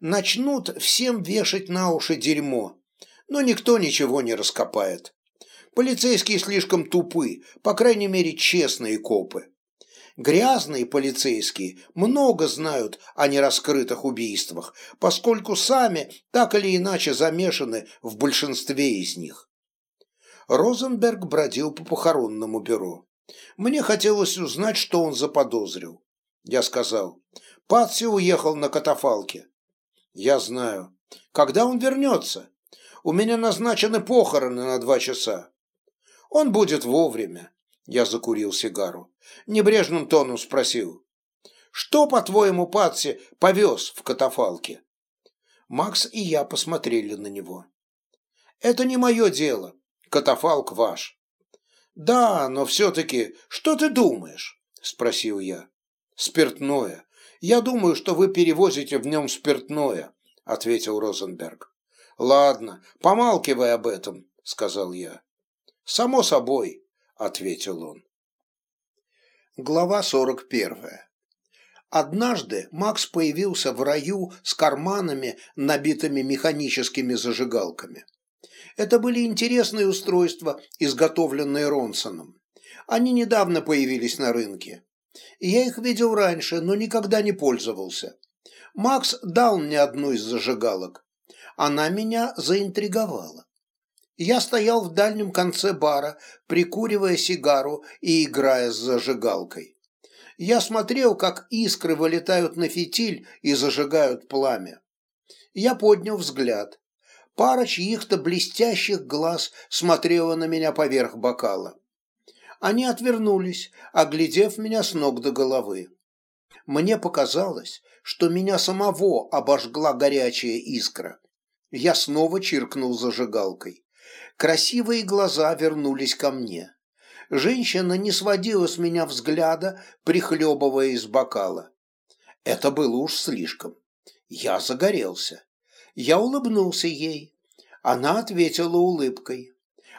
начнут всем вешать на уши дерьмо, но никто ничего не раскопает. Полицейские слишком тупы, по крайней мере честные копы. Грязные полицейские много знают о нераскрытых убийствах, поскольку сами так или иначе замешаны в большинстве из них. Розенберг бродил по похоронному бюро. Мне хотелось узнать, что он заподозрил. Я сказал, Патси уехал на катафалке. «Я знаю. Когда он вернется? У меня назначены похороны на два часа. Он будет вовремя». Я закурил сигару. Небрежным тоном спросил. «Что, по-твоему, Патси повез в катафалке?» Макс и я посмотрели на него. «Это не мое дело. Катафалк ваш». «Да, но все-таки, что ты думаешь?» – спросил я. «Спиртное. «Я думаю, что вы перевозите в нем спиртное», — ответил Розенберг. «Ладно, помалкивай об этом», — сказал я. «Само собой», — ответил он. Глава сорок первая. Однажды Макс появился в раю с карманами, набитыми механическими зажигалками. Это были интересные устройства, изготовленные Ронсоном. Они недавно появились на рынке. Я их видел раньше, но никогда не пользовался. Макс дал мне одну из зажигалок. Она меня заинтриговала. Я стоял в дальнем конце бара, прикуривая сигару и играя с зажигалкой. Я смотрел, как искры вылетают на фитиль и зажигают пламя. Я поднял взгляд. Пара чьих-то блестящих глаз смотрела на меня поверх бокала. Они отвернулись, оглядев меня с ног до головы. Мне показалось, что меня самого обожгла горячая искра. Я снова чиркнул зажигалкой. Красивые глаза вернулись ко мне. Женщина не сводила с меня взгляда, прихлебывая из бокала. Это было уж слишком. Я загорелся. Я улыбнулся ей. Она ответила улыбкой.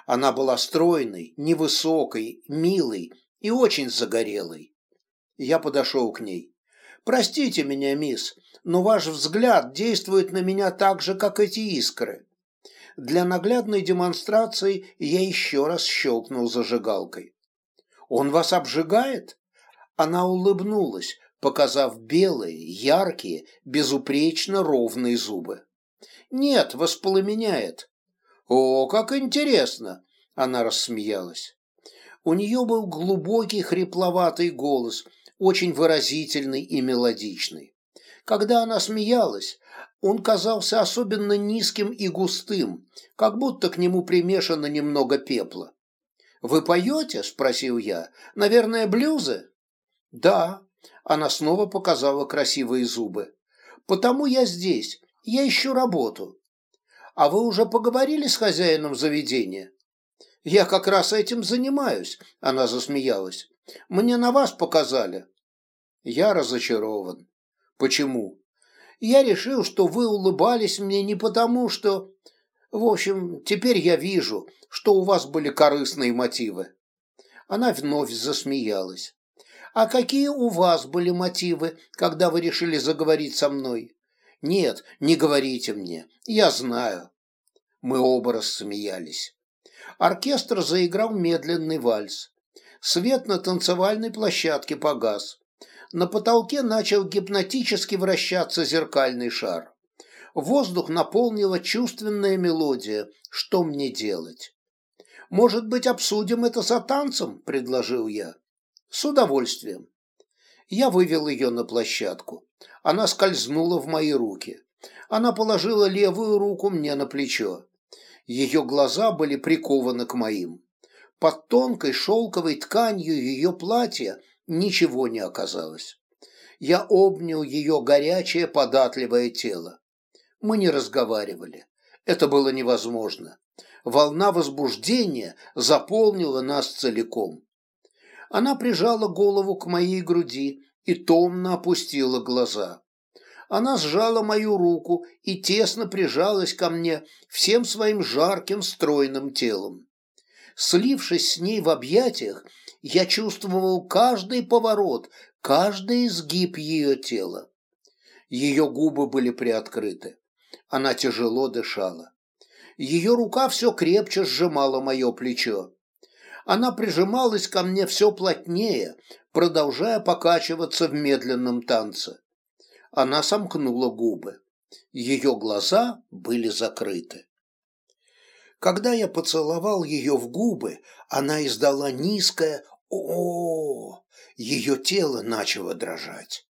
Она была стройной, невысокой, милой и очень загорелой. Я подошел к ней. «Простите меня, мисс, но ваш взгляд действует на меня так же, как эти искры». Для наглядной демонстрации я еще раз щелкнул зажигалкой. «Он вас обжигает?» Она улыбнулась, показав белые, яркие, безупречно ровные зубы. «Нет, воспламеняет. «О, как интересно!» – она рассмеялась. У нее был глубокий хрипловатый голос, очень выразительный и мелодичный. Когда она смеялась, он казался особенно низким и густым, как будто к нему примешано немного пепла. «Вы поете?» – спросил я. «Наверное, блюзы?» «Да», – она снова показала красивые зубы. «Потому я здесь. Я ищу работу». «А вы уже поговорили с хозяином заведения?» «Я как раз этим занимаюсь», – она засмеялась. «Мне на вас показали». Я разочарован. Почему? Я решил, что вы улыбались мне не потому, что... В общем, теперь я вижу, что у вас были корыстные мотивы. Она вновь засмеялась. А какие у вас были мотивы, когда вы решили заговорить со мной? Нет, не говорите мне, я знаю. Мы оба рассмеялись. Оркестр заиграл медленный вальс. Свет на танцевальной площадке погас. На потолке начал гипнотически вращаться зеркальный шар. Воздух наполнила чувственная мелодия «Что мне делать?». «Может быть, обсудим это за танцем?» – предложил я. «С удовольствием». Я вывел ее на площадку. Она скользнула в мои руки. Она положила левую руку мне на плечо. Ее глаза были прикованы к моим. Под тонкой шелковой тканью ее платья ничего не оказалось. Я обнял ее горячее податливое тело. Мы не разговаривали. Это было невозможно. Волна возбуждения заполнила нас целиком. Она прижала голову к моей груди и томно опустила глаза. Она сжала мою руку и тесно прижалась ко мне всем своим жарким стройным телом. Слившись с ней в объятиях, я чувствовал каждый поворот, каждый изгиб ее тела. Ее губы были приоткрыты. Она тяжело дышала. Ее рука все крепче сжимала мое плечо. Она прижималась ко мне все плотнее, продолжая покачиваться в медленном танце. Она сомкнула губы. Ее глаза были закрыты. Когда я поцеловал ее в губы, она издала низкое о, Ее тело начало дрожать.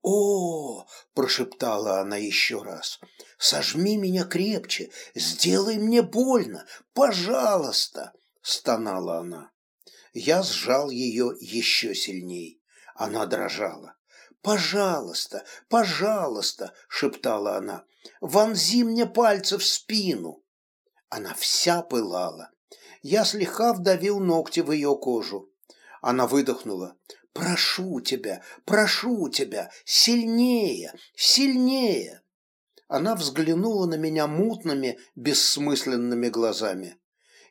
«О!» – прошептала она еще раз. «Сожми меня крепче, сделай мне больно, пожалуйста!» – стонала она. Я сжал ее еще сильней. Она дрожала. «Пожалуйста, пожалуйста!» – шептала она. «Вонзи мне пальцы в спину!» Она вся пылала. Я слегка вдавил ногти в ее кожу. Она выдохнула. «Прошу тебя, прошу тебя, сильнее, сильнее!» Она взглянула на меня мутными, бессмысленными глазами.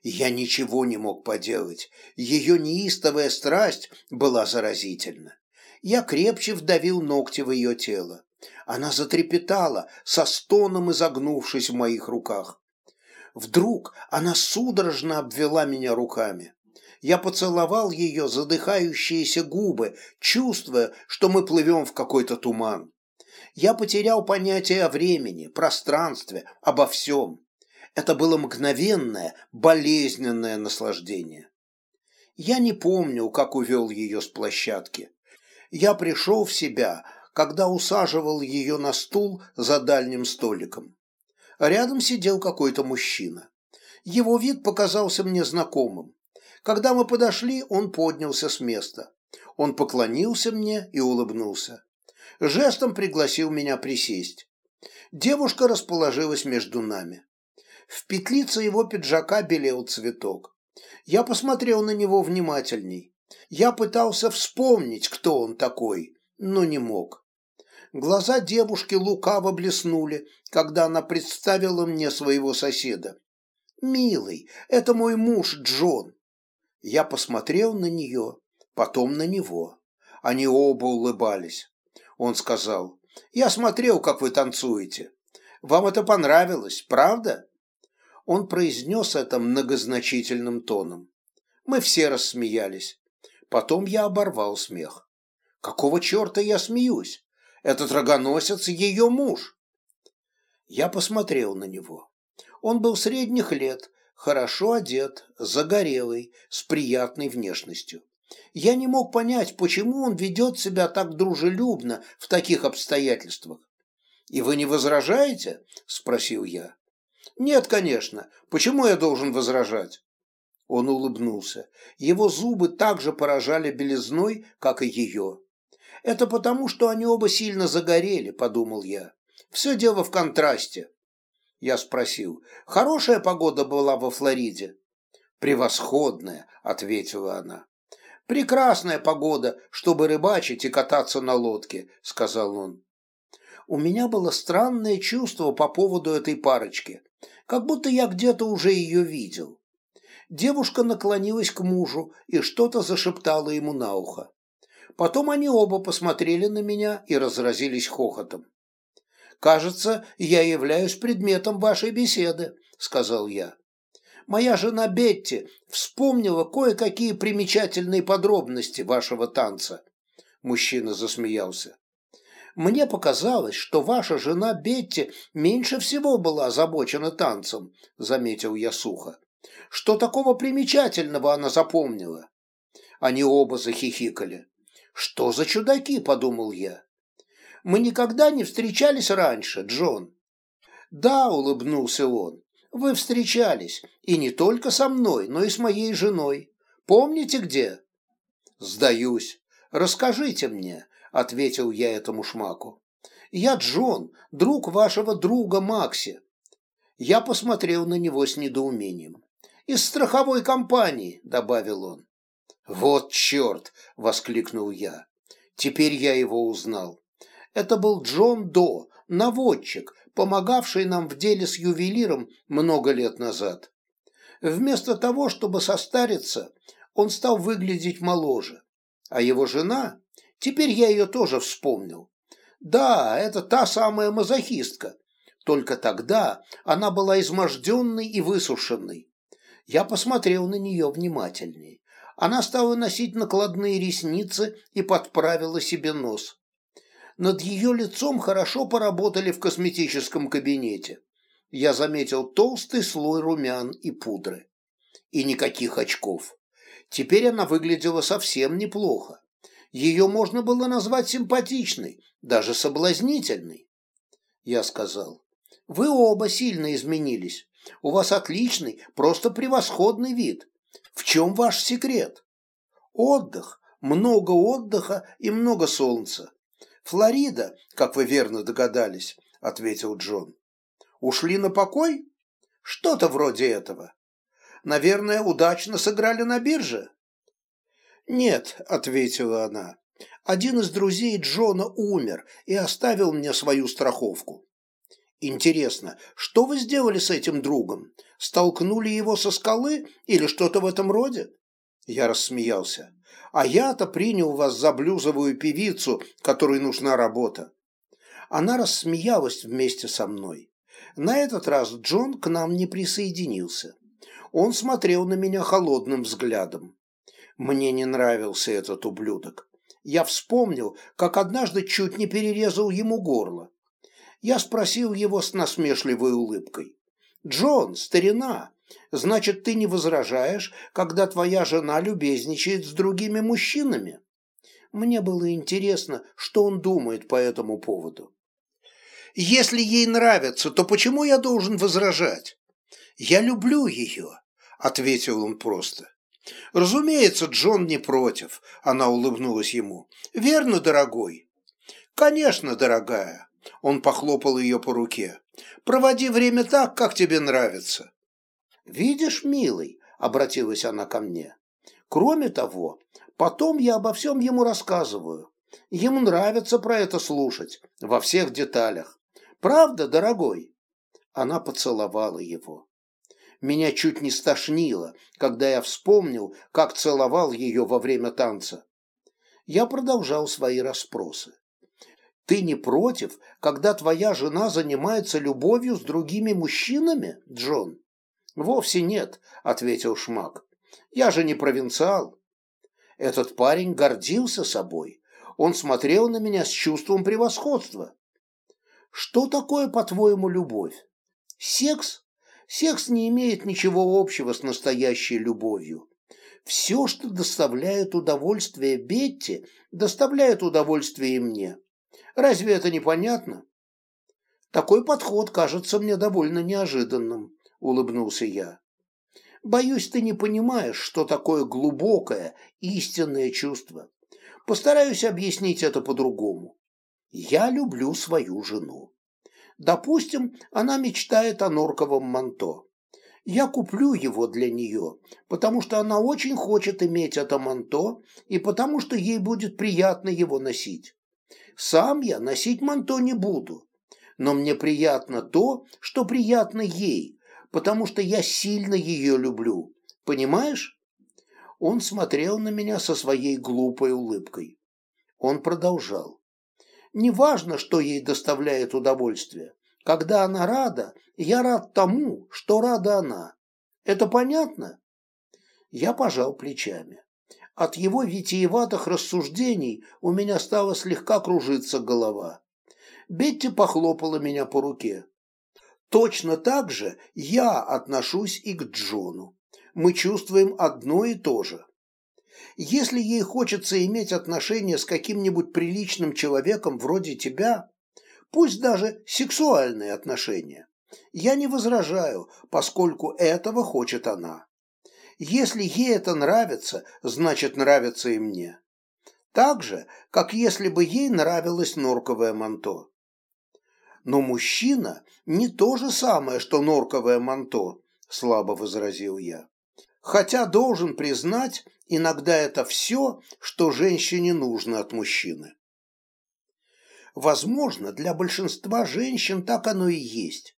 Я ничего не мог поделать. Ее неистовая страсть была заразительна. Я крепче вдавил ногти в ее тело. Она затрепетала, со стоном изогнувшись в моих руках. Вдруг она судорожно обвела меня руками. Я поцеловал ее задыхающиеся губы, чувствуя, что мы плывем в какой-то туман. Я потерял понятие о времени, пространстве, обо всем. Это было мгновенное, болезненное наслаждение. Я не помню, как увел ее с площадки. Я пришел в себя, когда усаживал ее на стул за дальним столиком. Рядом сидел какой-то мужчина. Его вид показался мне знакомым. Когда мы подошли, он поднялся с места. Он поклонился мне и улыбнулся. Жестом пригласил меня присесть. Девушка расположилась между нами. В петлице его пиджака белел цветок. Я посмотрел на него внимательней. Я пытался вспомнить, кто он такой, но не мог. Глаза девушки лукаво блеснули, когда она представила мне своего соседа. «Милый, это мой муж Джон. Я посмотрел на нее, потом на него. Они оба улыбались. Он сказал, «Я смотрел, как вы танцуете. Вам это понравилось, правда?» Он произнес это многозначительным тоном. Мы все рассмеялись. Потом я оборвал смех. «Какого черта я смеюсь? Этот рогоносец – ее муж!» Я посмотрел на него. Он был средних лет, хорошо одет, загорелый, с приятной внешностью. Я не мог понять, почему он ведет себя так дружелюбно в таких обстоятельствах. «И вы не возражаете?» – спросил я. «Нет, конечно. Почему я должен возражать?» Он улыбнулся. Его зубы также поражали белизной, как и ее. «Это потому, что они оба сильно загорели», – подумал я. «Все дело в контрасте». Я спросил, «Хорошая погода была во Флориде?» «Превосходная», – ответила она. «Прекрасная погода, чтобы рыбачить и кататься на лодке», – сказал он. У меня было странное чувство по поводу этой парочки, как будто я где-то уже ее видел. Девушка наклонилась к мужу и что-то зашептала ему на ухо. Потом они оба посмотрели на меня и разразились хохотом. «Кажется, я являюсь предметом вашей беседы», — сказал я. «Моя жена Бетти вспомнила кое-какие примечательные подробности вашего танца». Мужчина засмеялся. «Мне показалось, что ваша жена Бетти меньше всего была озабочена танцем», — заметил я сухо. «Что такого примечательного она запомнила?» Они оба захихикали. «Что за чудаки?» – подумал я. «Мы никогда не встречались раньше, Джон». «Да», – улыбнулся он, – «вы встречались, и не только со мной, но и с моей женой. Помните где?» «Сдаюсь. Расскажите мне», – ответил я этому шмаку. «Я Джон, друг вашего друга Макси». Я посмотрел на него с недоумением. «Из страховой компании», – добавил он. «Вот черт!» – воскликнул я. Теперь я его узнал. Это был Джон До, наводчик, помогавший нам в деле с ювелиром много лет назад. Вместо того, чтобы состариться, он стал выглядеть моложе. А его жена, теперь я ее тоже вспомнил. Да, это та самая мазохистка. Только тогда она была изможденной и высушенной. Я посмотрел на нее внимательней она стала носить накладные ресницы и подправила себе нос. Над ее лицом хорошо поработали в косметическом кабинете. Я заметил толстый слой румян и пудры. И никаких очков. Теперь она выглядела совсем неплохо. Ее можно было назвать симпатичной, даже соблазнительной. Я сказал, вы оба сильно изменились. У вас отличный, просто превосходный вид. В чем ваш секрет? Отдых, много отдыха и много солнца. Флорида, как вы верно догадались, ответил Джон. Ушли на покой? Что-то вроде этого. Наверное, удачно сыграли на бирже? Нет, ответила она. Один из друзей Джона умер и оставил мне свою страховку. Интересно, что вы сделали с этим другом? Столкнули его со скалы или что-то в этом роде? Я рассмеялся. А я-то принял вас за блюзовую певицу, которой нужна работа. Она рассмеялась вместе со мной. На этот раз Джон к нам не присоединился. Он смотрел на меня холодным взглядом. Мне не нравился этот ублюдок. Я вспомнил, как однажды чуть не перерезал ему горло. Я спросил его с насмешливой улыбкой. «Джон, старина, значит, ты не возражаешь, когда твоя жена любезничает с другими мужчинами?» Мне было интересно, что он думает по этому поводу. «Если ей нравится, то почему я должен возражать? Я люблю ее», — ответил он просто. «Разумеется, Джон не против», — она улыбнулась ему. «Верно, дорогой?» «Конечно, дорогая. Он похлопал ее по руке. «Проводи время так, как тебе нравится». «Видишь, милый», — обратилась она ко мне. «Кроме того, потом я обо всем ему рассказываю. Ему нравится про это слушать, во всех деталях. Правда, дорогой?» Она поцеловала его. Меня чуть не стошнило, когда я вспомнил, как целовал ее во время танца. Я продолжал свои расспросы. Ты не против, когда твоя жена занимается любовью с другими мужчинами, Джон? Вовсе нет, ответил Шмак. Я же не провинциал. Этот парень гордился собой. Он смотрел на меня с чувством превосходства. Что такое, по-твоему, любовь? Секс? Секс не имеет ничего общего с настоящей любовью. Все, что доставляет удовольствие Бетти, доставляет удовольствие и мне. Разве это непонятно? Такой подход кажется мне довольно неожиданным, улыбнулся я. Боюсь, ты не понимаешь, что такое глубокое, истинное чувство. Постараюсь объяснить это по-другому. Я люблю свою жену. Допустим, она мечтает о норковом манто. Я куплю его для нее, потому что она очень хочет иметь это манто и потому что ей будет приятно его носить. Сам я носить манто не буду, но мне приятно то, что приятно ей, потому что я сильно ее люблю. Понимаешь? Он смотрел на меня со своей глупой улыбкой. Он продолжал. Неважно, что ей доставляет удовольствие. Когда она рада, я рад тому, что рада она. Это понятно? Я пожал плечами. От его витиеватых рассуждений у меня стала слегка кружиться голова. Бетти похлопала меня по руке. Точно так же я отношусь и к Джону. Мы чувствуем одно и то же. Если ей хочется иметь отношения с каким-нибудь приличным человеком вроде тебя, пусть даже сексуальные отношения. Я не возражаю, поскольку этого хочет она. Если ей это нравится, значит нравится и мне. Так же, как если бы ей нравилось норковое манто. Но мужчина не то же самое, что норковое манто, слабо возразил я. Хотя должен признать, иногда это все, что женщине нужно от мужчины. Возможно, для большинства женщин так оно и есть.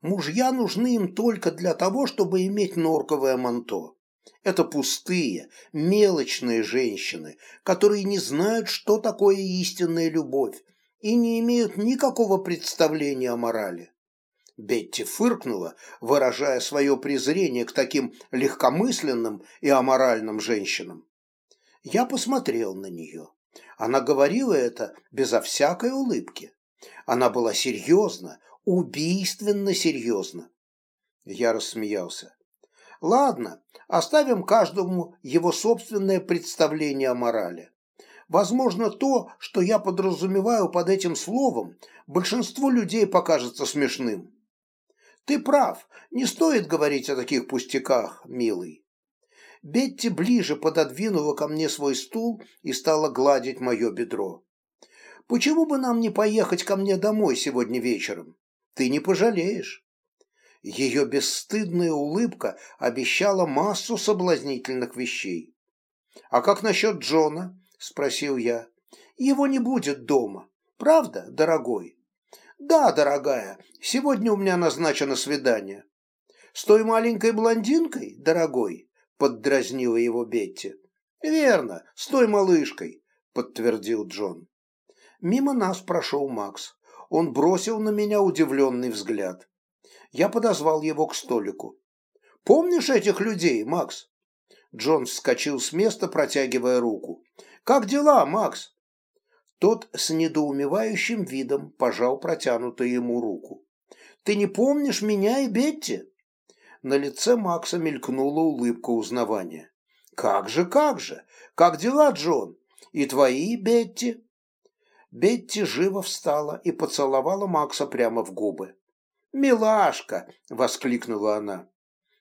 Мужья нужны им только для того, чтобы иметь норковое манто. Это пустые, мелочные женщины, которые не знают, что такое истинная любовь, и не имеют никакого представления о морали. Бетти фыркнула, выражая свое презрение к таким легкомысленным и аморальным женщинам. Я посмотрел на нее. Она говорила это безо всякой улыбки. Она была серьезна, убийственно серьезна. Я рассмеялся. Ладно, оставим каждому его собственное представление о морали. Возможно, то, что я подразумеваю под этим словом, большинству людей покажется смешным. Ты прав, не стоит говорить о таких пустяках, милый. Бетти ближе пододвинула ко мне свой стул и стала гладить мое бедро. «Почему бы нам не поехать ко мне домой сегодня вечером? Ты не пожалеешь». Ее бесстыдная улыбка обещала массу соблазнительных вещей. «А как насчет Джона?» – спросил я. «Его не будет дома. Правда, дорогой?» «Да, дорогая, сегодня у меня назначено свидание». «С той маленькой блондинкой, дорогой?» поддразнила его Бетти. «Верно, с той малышкой», — подтвердил Джон. Мимо нас прошел Макс. Он бросил на меня удивленный взгляд. Я подозвал его к столику. «Помнишь этих людей, Макс?» Джон вскочил с места, протягивая руку. «Как дела, Макс?» Тот с недоумевающим видом пожал протянутую ему руку. «Ты не помнишь меня и Бетти?» На лице Макса мелькнула улыбка узнавания. «Как же, как же! Как дела, Джон? И твои, Бетти?» Бетти живо встала и поцеловала Макса прямо в губы. «Милашка!» — воскликнула она.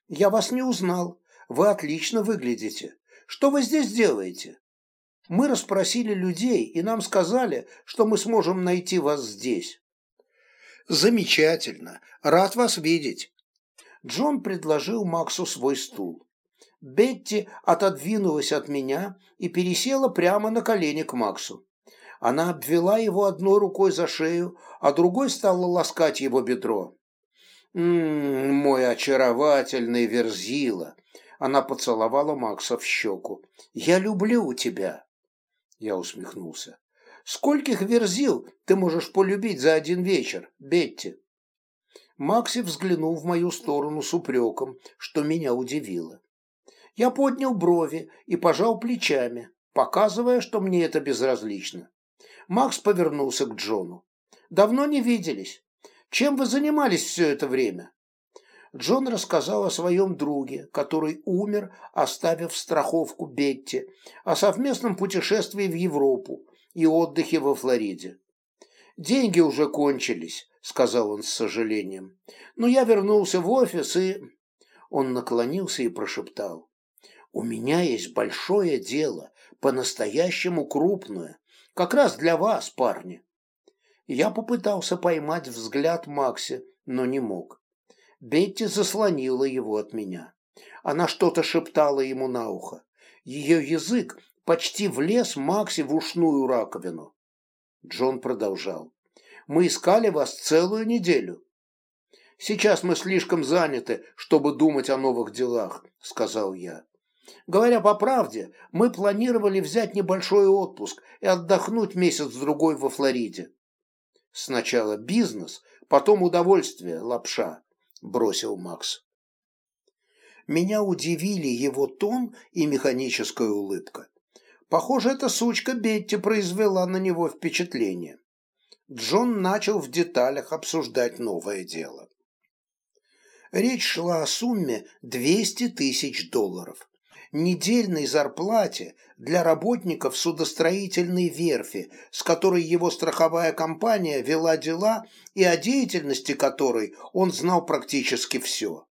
«Я вас не узнал. Вы отлично выглядите. Что вы здесь делаете?» «Мы расспросили людей, и нам сказали, что мы сможем найти вас здесь». «Замечательно. Рад вас видеть. Джон предложил Максу свой стул. Бетти отодвинулась от меня и пересела прямо на колени к Максу. Она обвела его одной рукой за шею, а другой стала ласкать его бедро. «М-м, мой очаровательный Верзила!» Она поцеловала Макса в щеку. «Я люблю тебя!» Я усмехнулся. «Скольких Верзил ты можешь полюбить за один вечер, Бетти?» Макси взглянул в мою сторону с упреком, что меня удивило. Я поднял брови и пожал плечами, показывая, что мне это безразлично. Макс повернулся к Джону. «Давно не виделись. Чем вы занимались все это время?» Джон рассказал о своем друге, который умер, оставив страховку Бетти, о совместном путешествии в Европу и отдыхе во Флориде. «Деньги уже кончились», — сказал он с сожалением. «Но я вернулся в офис и...» Он наклонился и прошептал. «У меня есть большое дело, по-настоящему крупное, как раз для вас, парни». Я попытался поймать взгляд Макси, но не мог. Бетти заслонила его от меня. Она что-то шептала ему на ухо. Ее язык почти влез Макси в ушную раковину. Джон продолжал. «Мы искали вас целую неделю». «Сейчас мы слишком заняты, чтобы думать о новых делах», — сказал я. «Говоря по правде, мы планировали взять небольшой отпуск и отдохнуть месяц-другой во Флориде». «Сначала бизнес, потом удовольствие, лапша», — бросил Макс. Меня удивили его тон и механическая улыбка. Похоже, эта сучка Бетти произвела на него впечатление. Джон начал в деталях обсуждать новое дело. Речь шла о сумме 200 тысяч долларов. Недельной зарплате для работников судостроительной верфи, с которой его страховая компания вела дела и о деятельности которой он знал практически все.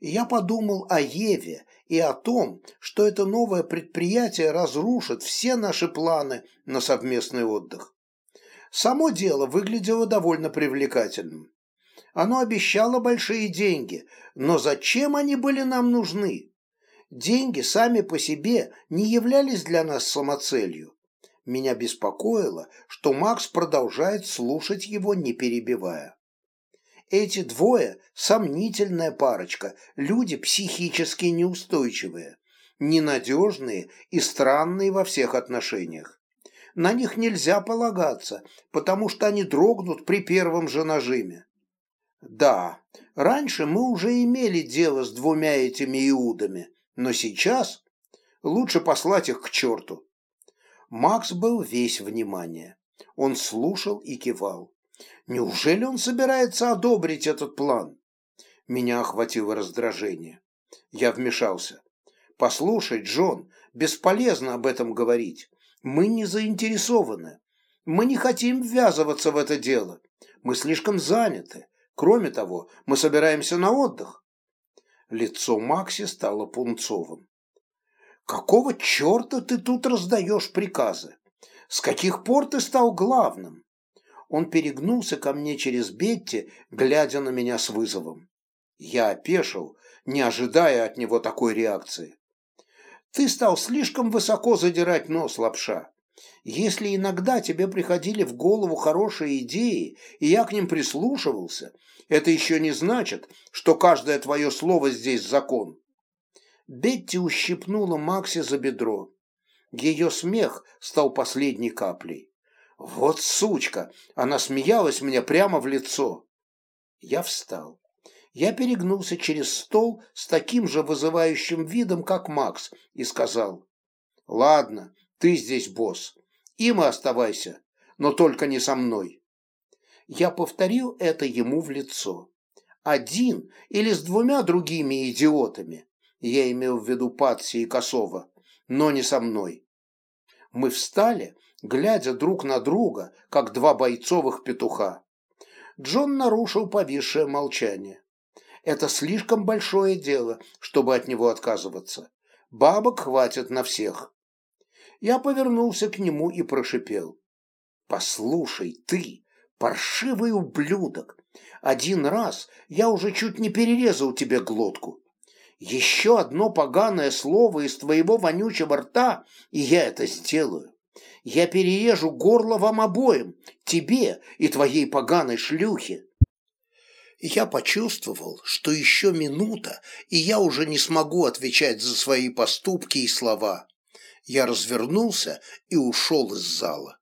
Я подумал о Еве и о том, что это новое предприятие разрушит все наши планы на совместный отдых. Само дело выглядело довольно привлекательным. Оно обещало большие деньги, но зачем они были нам нужны? Деньги сами по себе не являлись для нас самоцелью. Меня беспокоило, что Макс продолжает слушать его, не перебивая. Эти двое – сомнительная парочка, люди психически неустойчивые, ненадежные и странные во всех отношениях. На них нельзя полагаться, потому что они дрогнут при первом же нажиме. Да, раньше мы уже имели дело с двумя этими иудами, но сейчас лучше послать их к черту. Макс был весь внимание. Он слушал и кивал. Неужели он собирается одобрить этот план? Меня охватило раздражение. Я вмешался. Послушай, Джон, бесполезно об этом говорить. Мы не заинтересованы. Мы не хотим ввязываться в это дело. Мы слишком заняты. Кроме того, мы собираемся на отдых. Лицо Макси стало пунцовым. Какого черта ты тут раздаешь приказы? С каких пор ты стал главным? Он перегнулся ко мне через Бетти, глядя на меня с вызовом. Я опешил, не ожидая от него такой реакции. Ты стал слишком высоко задирать нос, лапша. Если иногда тебе приходили в голову хорошие идеи, и я к ним прислушивался, это еще не значит, что каждое твое слово здесь закон. Бетти ущипнула Макси за бедро. Ее смех стал последней каплей. Вот сучка! Она смеялась мне прямо в лицо. Я встал. Я перегнулся через стол с таким же вызывающим видом, как Макс, и сказал, «Ладно, ты здесь босс. Им и оставайся, но только не со мной». Я повторил это ему в лицо. Один или с двумя другими идиотами, я имел в виду Патси и Косова, но не со мной. Мы встали глядя друг на друга, как два бойцовых петуха. Джон нарушил повисшее молчание. Это слишком большое дело, чтобы от него отказываться. Бабок хватит на всех. Я повернулся к нему и прошипел. «Послушай, ты, паршивый ублюдок, один раз я уже чуть не перерезал тебе глотку. Еще одно поганое слово из твоего вонючего рта, и я это сделаю. Я перережу горло вам обоим, тебе и твоей поганой шлюхе. Я почувствовал, что еще минута, и я уже не смогу отвечать за свои поступки и слова. Я развернулся и ушел из зала.